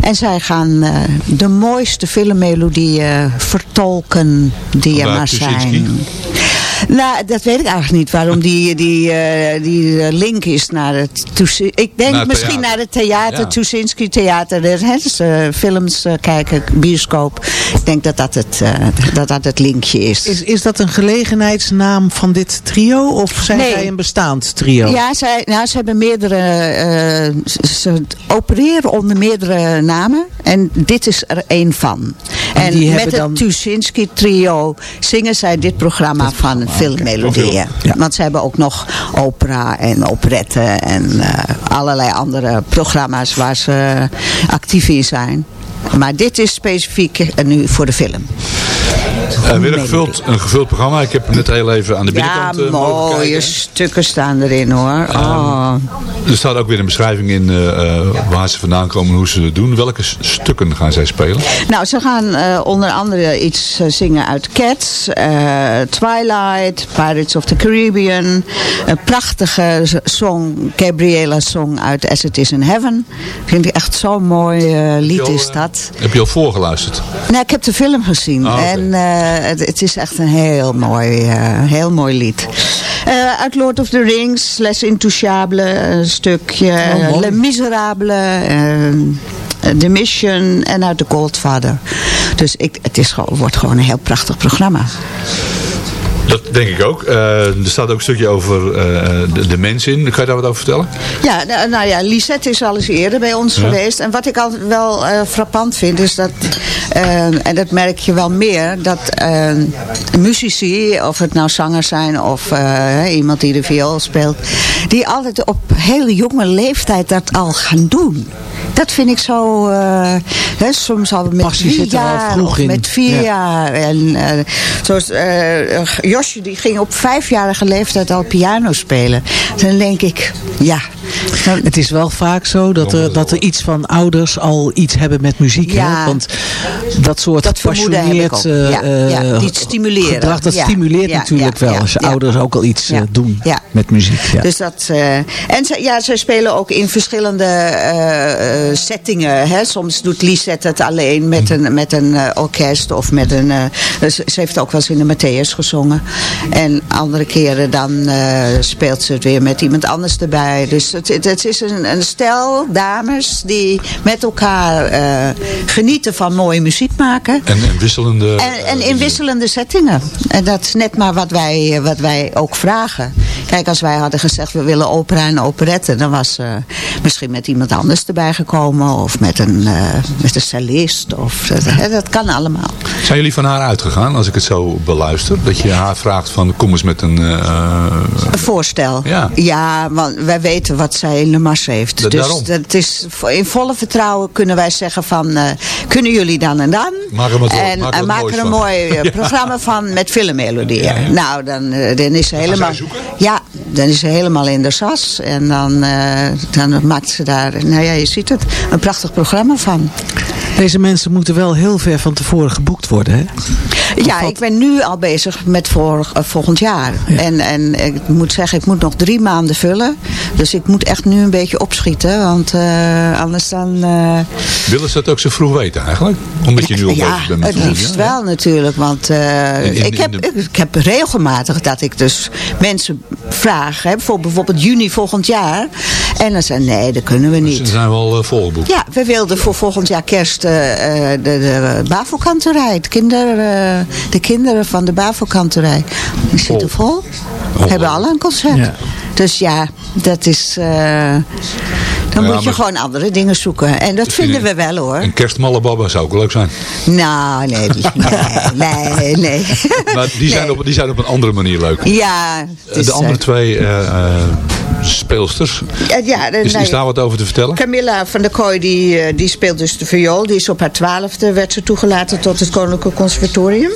En zij gaan eh, de mooiste filmmelodieën vertolken die er maar Tuschinski? zijn. Nou, dat weet ik eigenlijk niet. Waarom die, die, eh, die eh, link is naar het... Ik denk Naar het misschien naar het theater, Ja. Tuschinski Theater. hè, dus, eh, films kijken, bioscoop. Ik denk dat dat het, eh, dat dat het linkje is. Is, is dat een gelegenheidsnaam van dit trio? Of zijn Nee. zij een bestaand trio? Ja, zij, nou, ze hebben meerdere. eh, ze opereren onder meerdere namen. En dit is er één van. En met het dan- Tuschinski trio zingen zij dit programma van filmmelodieën. Ja. Want ze hebben ook nog opera en operetten en eh, allerlei andere programma's waar ze actief in zijn. Maar dit is specifiek eh, nu voor de film. Eh, weer een gevuld, een gevuld programma. Ik heb hem net heel even aan de Ja, binnenkant eh, mogen mooie stukken staan erin hoor. Oh. Er staat ook weer een beschrijving in eh, eh, waar ze vandaan komen en hoe ze het doen. Welke stukken gaan zij spelen? Nou, ze gaan eh, onder andere iets eh, zingen uit Cats, eh, Twilight, Pirates of the Caribbean. Een prachtige song, Gabriela song uit As It Is in Heaven. Vind ik echt zo'n mooi eh, lied al, is eh, dat. Heb je al voorgeluisterd? Nou, ik heb de film gezien Ah, en eh, het, het is echt een heel mooi, eh, heel mooi lied. Eh, uit Lord of the Rings, Les Intouchables, een stukje, Oh. Le Miserable, eh, The Mission en uit The Godfather. Dus ik, het is gewoon, wordt gewoon een heel prachtig programma. Dat denk ik ook. Eh, er staat ook een stukje over eh, de, de mens in. Kan je daar wat over vertellen? Ja, nou, nou ja, Lisette is al eens eerder bij ons Ja. geweest. En wat ik altijd wel eh, frappant vind is dat, en dat merk je wel meer, dat muzici, of het nou zangers zijn of iemand die de viool speelt, die altijd op hele jonge leeftijd dat al gaan doen. Dat vind ik zo, eh, hè, soms al met Passie drie al jaar in. met vier Ja. jaar. En, eh, zoals eh, Josje, die ging op vijfjarige leeftijd al piano spelen. Dan denk ik, ja. Het is wel vaak zo dat er, dat er iets van ouders al iets hebben met muziek. Ja. Hè? Want dat soort Dat gepassioneerd Ja, eh, ja, die stimuleren. gedrag, dat Ja, stimuleert ja, natuurlijk ja, wel. als je ja. ouders ook al iets doen ja. met muziek. Ja. Dus dat, eh, en ze, ja, zij spelen ook in verschillende settingen. Hè. Soms doet Lisette het alleen met een, met een eh, orkest of met een... eh, ze, heeft ook wel eens in de Matthäus gezongen. En andere keren dan eh, speelt ze het weer met iemand anders erbij. Dus het, het, is een, een stel dames die met elkaar genieten van mooie muziek maken. En, en wisselende... En, en in wisselende settingen. En dat is net maar wat wij, wat wij ook vragen. Kijk, als wij hadden gezegd we willen opera en operette... dan was eh, misschien met iemand anders erbij gekomen. Of met een, eh, met een cellist. Of, hè, dat kan allemaal. Zijn jullie van haar uitgegaan, als ik het zo beluister? Dat je haar vraagt van, kom eens met een... eh, Een voorstel. Ja. want wij weten wat zij in de mars heeft. Dus daarom. dat is, in volle vertrouwen kunnen wij zeggen van... eh, kunnen jullie dan en dan? Maak er en maak er maak er een mooi eh, Ja. programma van met filmmelodieën. Ja, ja. Nou, dan, eh, dan is ze helemaal... Ja, dan is ze helemaal in de sas. En dan, eh, dan maakt ze daar, nou ja, je ziet het, een prachtig programma van. Deze mensen moeten wel heel ver van tevoren geboekt worden. Hè? Ja, ik ben nu al bezig met voor, eh, volgend jaar. En, en ik moet zeggen, ik moet nog drie maanden vullen. Dus ik moet echt nu een beetje opschieten. Want eh, anders dan... eh, Willen ze dat ook zo vroeg weten eigenlijk? Omdat je nu al ja, bezig bent met het volgend liefst wel natuurlijk. Want eh, In- in- ik, heb, de- ik heb regelmatig dat ik dus mensen vraag. Hè, voor bijvoorbeeld juni volgend jaar. En dan zeggen nee, dat kunnen we Dus niet. dan zijn we Ja, we wilden voor volgend jaar kerst eh, eh, de, de BAVO-kanterij. De, kinder, eh, de kinderen van de BAVO-kanterij. Die zitten vol. We hebben alle een concert. Ja. Dus ja, dat is... eh, dan Ja, moet je gewoon andere dingen zoeken. En dat vinden we wel hoor. Een kerstmallebabba zou ook leuk zijn. Nou, nee, die- nee, nee, nee. Maar die zijn, op, die zijn op een andere manier leuk. Ja, het is, de andere twee, eh, eh, speelsters. Ja, ja, is, nee. is daar wat over te vertellen? Camilla van der Kooi die, eh, die speelt dus de viool. Die is op haar twaalfde werd ze toegelaten tot het Koninklijk Conservatorium.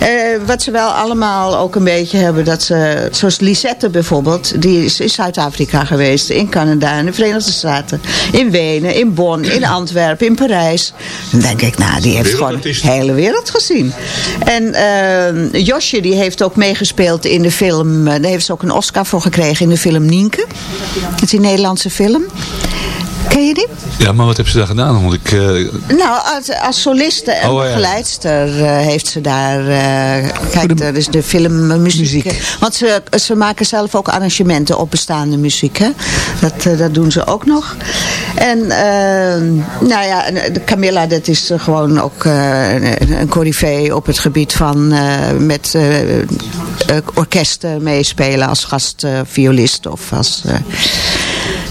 Eh, wat ze wel allemaal ook een beetje hebben. Dat ze, zoals Lisette bijvoorbeeld. Die is in Zuid-Afrika geweest. In Canada, in de Verenigde Staten. In Wenen, in Bonn, in Antwerpen, in Parijs. Dan denk ik, nou die heeft gewoon de hele wereld gezien. En eh, Josje die heeft ook meegespeeld in de film. eh, daar heeft ze ook een Oscar voor gekregen in de film Nienke. Dat is die Nederlandse film. Ken je die? Ja, maar wat heb ze daar gedaan? Want ik, eh, Nou, als, als soliste en Oh, ja. begeleidster eh, heeft ze daar... eh, kijk, dat is de filmmuziek. Want ze, ze maken zelf ook arrangementen op bestaande muziek. Hè? Dat, dat doen ze ook nog. En eh, nou ja, Camilla, dat is gewoon ook eh, een, corifee op het gebied van eh, met orkesten meespelen als gastviolist of als...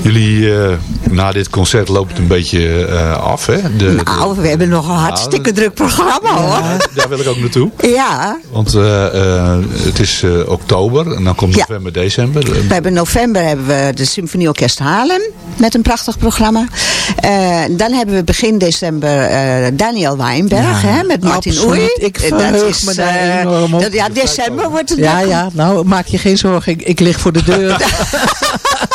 jullie, eh, na dit concert loopt het een beetje eh, af, hè? De, nou, we hebben nog een hartstikke druk programma hoor. de- daar wil ik ook naartoe. Ja, Want eh, eh, het is eh, oktober en dan komt Ja. november, december. We hebben november hebben we de Symfonieorkest Haarlem met een prachtig programma. Eh, dan hebben we begin december eh, Daniel Weinberg Ja, hè, met Martin absoluut. Oei. Ik verheug me daar eh, enorm op. dat- Ja, december wordt het Ja, ja, nou maak je geen zorgen. Ik, ik lig voor de deur.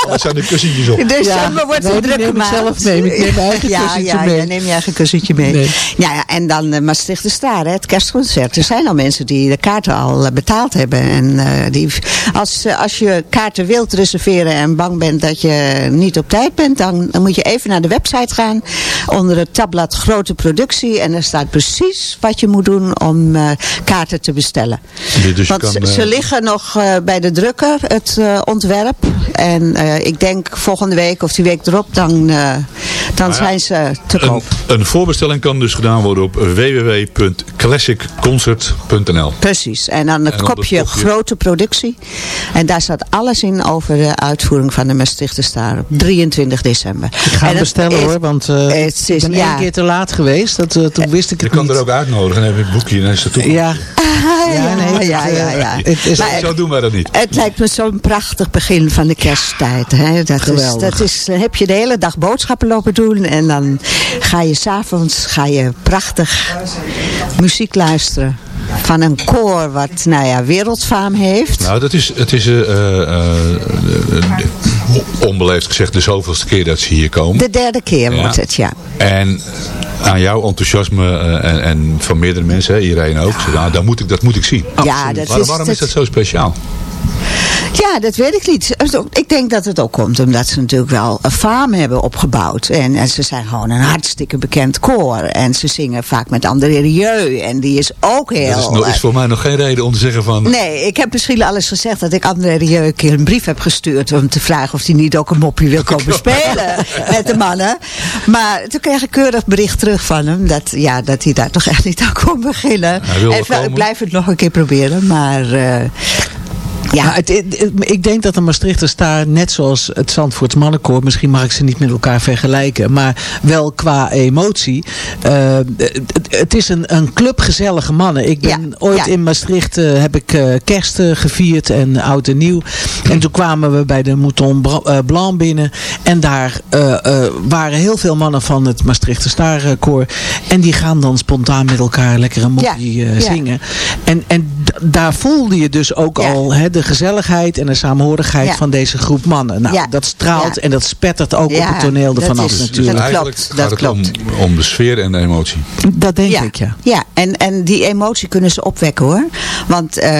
Daar zijn de kussentjes op. In december Ja, wordt nee, het druk neem ik gemaakt. zelf mee. Ik neem mijn eigen ja, kussentje ja, mee. Ja, neem je eigen kussentje mee. Nee. Ja, ja, en dan uh, Maastricht de Staar, hè, het kerstconcert. Er zijn al mensen die de kaarten al eh, betaald hebben. En eh, die, als, als je kaarten wilt reserveren en bang bent dat je niet op tijd bent, dan, dan moet je even naar de website gaan. Onder het tabblad grote productie. En er staat precies wat je moet doen om eh, kaarten te bestellen. Dus- dus Want kan, ze- ze liggen nog eh, bij de drukker, het eh, ontwerp. En eh, ik denk volgende week of die week erop, dan, eh, dan ja, zijn ze te Een, koop. een voorbestelling kan dus gedaan worden op www.classicconcert.nl. Precies. En dan het En kopje het kopje- grote productie. En daar staat alles in over de uitvoering van de Maastrichter Star op 23 december. Ik ga hem bestellen hoor, want eh, het ik is- ben ja. één keer te laat geweest. Dat, eh, toen wist ik Je het kan niet. er ook uitnodigen en heb je het boekje naar ze toe. Ja, ja, nee, ja, het, ja, eh, ja. het is- Maar Zo doen wij dat niet. Het lijkt me zo'n prachtig begin van de kersttijd. Hè? Dat, is, dat is, dan heb je de hele dag boodschappen lopen doen. En dan ga je s'avonds ga je prachtig muziek luisteren. Van een koor wat nou ja, wereldfaam heeft. Nou, dat is, het is eh, onbeleefd gezegd de zoveelste keer dat ze hier komen. De derde keer Ja. wordt het, ja. En aan jouw enthousiasme en, en van meerdere mensen, iedereen ook. Nou, dat, moet ik, dat moet ik zien. Ja, dat waarom is, waarom dat- is dat zo speciaal? Ja, dat weet ik niet. Ik denk dat het ook komt omdat ze natuurlijk wel een faam hebben opgebouwd. En, en ze zijn gewoon een hartstikke bekend koor. En ze zingen vaak met André Rieu. En die is ook heel... Dat is, nog- is voor mij nog geen reden om te zeggen van... Nee, ik heb misschien al eens gezegd dat ik André Rieu een keer een brief heb gestuurd om te vragen of hij niet ook een mopje wil komen spelen met de mannen. Maar toen kreeg ik keurig bericht terug van hem dat, ja, dat hij daar toch echt niet aan kon beginnen. En ik blijf het nog een keer proberen, maar eh, ja. Het, het- ik denk dat de Maastrichter Staar, net zoals het Zandvoorts mannenkoor, misschien mag ik ze niet met elkaar vergelijken, maar wel qua emotie. eh, het, het is een, een club gezellige mannen. Ik ben Ja, ooit ja. in Maastricht, eh, heb ik eh, kerst gevierd en oud en nieuw. En toen kwamen we bij de Mouton Blanc binnen. En daar waren heel veel mannen van het Maastrichter Staarkoor. En die gaan dan spontaan met elkaar lekker een Ja, ja. zingen. En, en daar voelde je dus ook al hè, de gezelligheid en de saamhorigheid Ja. van deze groep mannen. Nou, Ja. dat straalt Ja. en dat spettert ook op het toneel dat ervan af is- natuurlijk. dat Eigenlijk klopt, dat klopt. Om, om de sfeer en de emotie. Dat denk ja, ik, ja. Ja, en, en die emotie kunnen ze opwekken hoor. Want eh,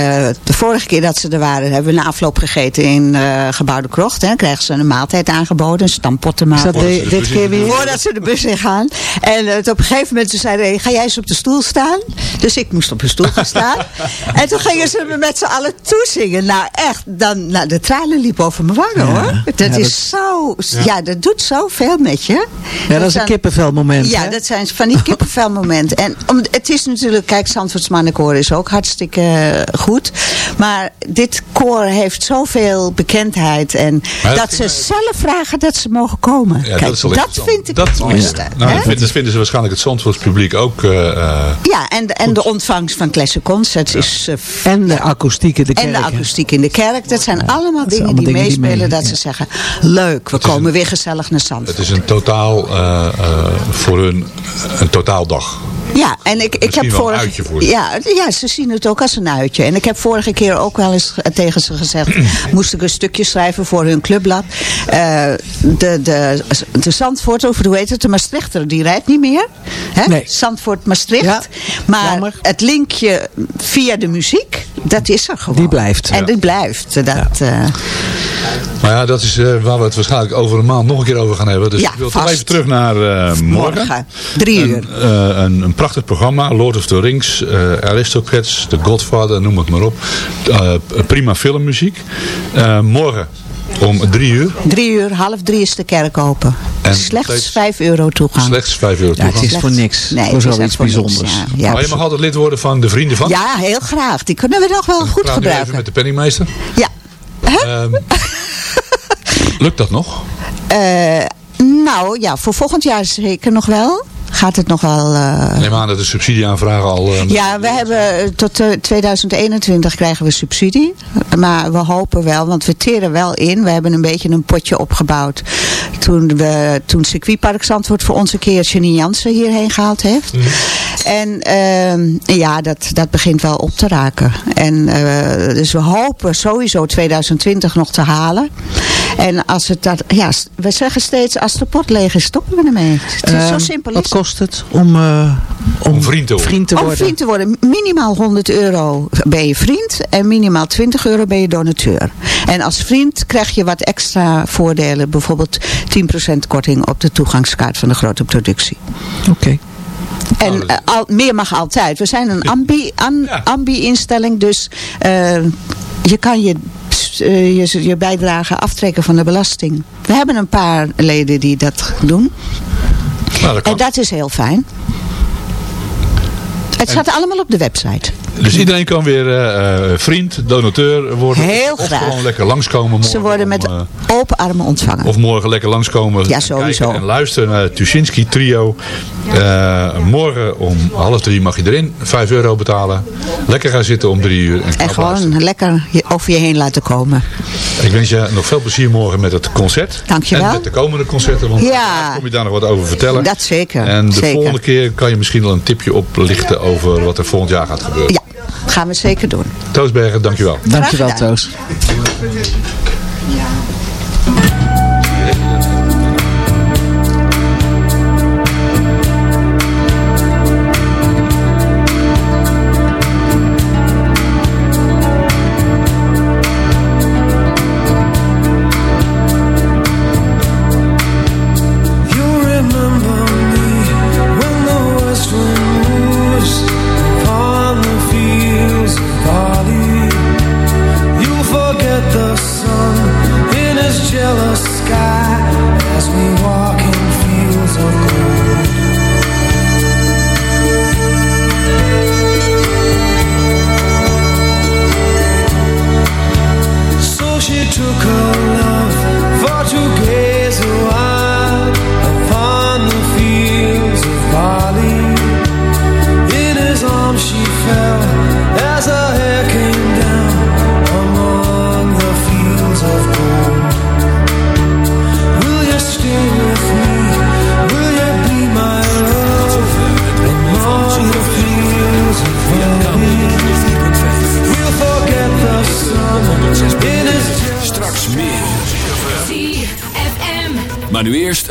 de vorige keer dat ze er waren, hebben we een afloop gegeten in eh Gebouw de Krocht. Hè. Krijgen ze een maaltijd aangeboden, een Is stampottenmaaltijd. dat de- dit keer weer? Voordat ze de bus in gaan. En op een gegeven moment ze zeiden hey, ga jij eens op de stoel staan? Dus ik moest op de stoel gaan staan. en toen gingen ze me met z'n allen toezingen. Nou echt, dan, nou, de tranen liepen over mijn wangen Ja. hoor. Dat Ja, is zo, ja. dat doet zoveel met je. Ja, dat is een kippenvelmoment. ja, hè? dat zijn van die kippenvelmomenten. En om, het is natuurlijk, kijk, Zandvoorts mannenkoor is ook hartstikke eh, goed. Maar dit koor heeft zoveel bekendheid. En Maar dat dat ze zelf vragen dat ze mogen komen. Ja, kijk, is wel dat vind ik dat, het mooiste. Nou, dat vinden, ze waarschijnlijk het Zandvoorts publiek ook. eh, eh, Ja, en, en de ontvangst van Classic Concerts is... En de akoestiek in de kerk. en de akoestiek akoestiek in de kerk. Dat zijn allemaal dingen allemaal die dingen die meespelen mee- dat ze zeggen, leuk, we komen weer gezellig naar Zandvoort. Het is een totaal, eh, eh, voor hun, een totaaldag. Ja, en ik, ik heb vorige uitje voor ja, ja, ze zien het ook als een uitje. En ik heb vorige keer ook wel eens tegen ze gezegd, moest ik een stukje schrijven voor hun clubblad. Eh, de, de, de Zandvoort, of hoe heet het, de Maastrichter, die rijdt niet meer. Hè? Nee. Zandvoort-Maastricht. Ja, maar jammer. het linkje via de muziek, dat is er gewoon. Die blijft. En die blijft. Dat, eh, Maar ja, dat is eh, waar we het waarschijnlijk over een maand nog een keer over gaan hebben. Dus Ja, ik wil vast. toch even terug naar eh, morgen. morgen, drie uur. Een, eh, een, een prachtig programma. Lord of the Rings, eh Aristocrats, The Godfather, noem het maar op. Eh, prima filmmuziek. Eh, morgen om drie uur. Drie uur, half drie is de kerk open. En Slechts steeds- vijf euro toegang. Slechts 5 euro Ja, het toegang. is voor niks. Nee, voor het is zoiets echt voor niks, bijzonders. ja. Ja. Maar je mag altijd lid worden van de Vrienden van. Ja, heel graag. Die kunnen we nog wel goed nu even gebruiken. met de penningmeester. Ja. Ehm, lukt dat nog? Eh, nou ja, voor volgend jaar zeker nog wel. Gaat het nog wel... Ik neem aan dat de subsidieaanvragen al... eh, ja, we hebben eh, tot eh, 2021 krijgen we subsidie. Maar we hopen wel, want we teren wel in. We hebben een beetje een potje opgebouwd. Toen, we, toen circuitpark Zandvoort voor ons een keer Janine Jansen hierheen gehaald heeft. En ehm, ja, dat, dat begint wel op te raken. En, dus we hopen sowieso 2020 nog te halen. En als het dat, ja, we zeggen steeds, als de pot leeg is, stoppen we ermee. Het is zo Ehm, simpel. Wat kost het om, eh, om, Om vriend te worden. vriend te Om vriend te worden, minimaal 100 euro ben je vriend en minimaal 20 euro ben je donateur. En als vriend krijg je wat extra voordelen, bijvoorbeeld 10% korting op de toegangskaart van de grote productie. Oké. En eh, al, meer mag altijd. We zijn een ambi- ambi-instelling, dus eh, je kan je, eh, je, je bijdrage aftrekken van de belasting. We hebben een paar leden die dat doen. Nou, dat. En dat is heel fijn. Het staat allemaal op de website. Dus iedereen kan weer eh, eh, vriend, donateur worden. Heel of graag. gewoon lekker langskomen morgen. Ze worden met eh, open armen ontvangen. Of morgen lekker langskomen. Ja, en sowieso. En luisteren naar het Tuschinski trio. Eh, morgen om half drie mag je erin. Vijf euro betalen. Lekker gaan zitten om drie uur. En, en knap luisteren. gewoon lekker je- over je heen laten komen. Ik wens je nog veel plezier morgen met het concert. Dankjewel. En met de komende concerten. Want Ja. daar kom je daar nog wat over vertellen. Dat zeker. En de zeker. volgende keer kan je misschien wel een tipje oplichten over wat er volgend jaar gaat gebeuren. Ja, gaan we zeker doen. Toosbergen, dankjewel. Dankjewel. Toos. You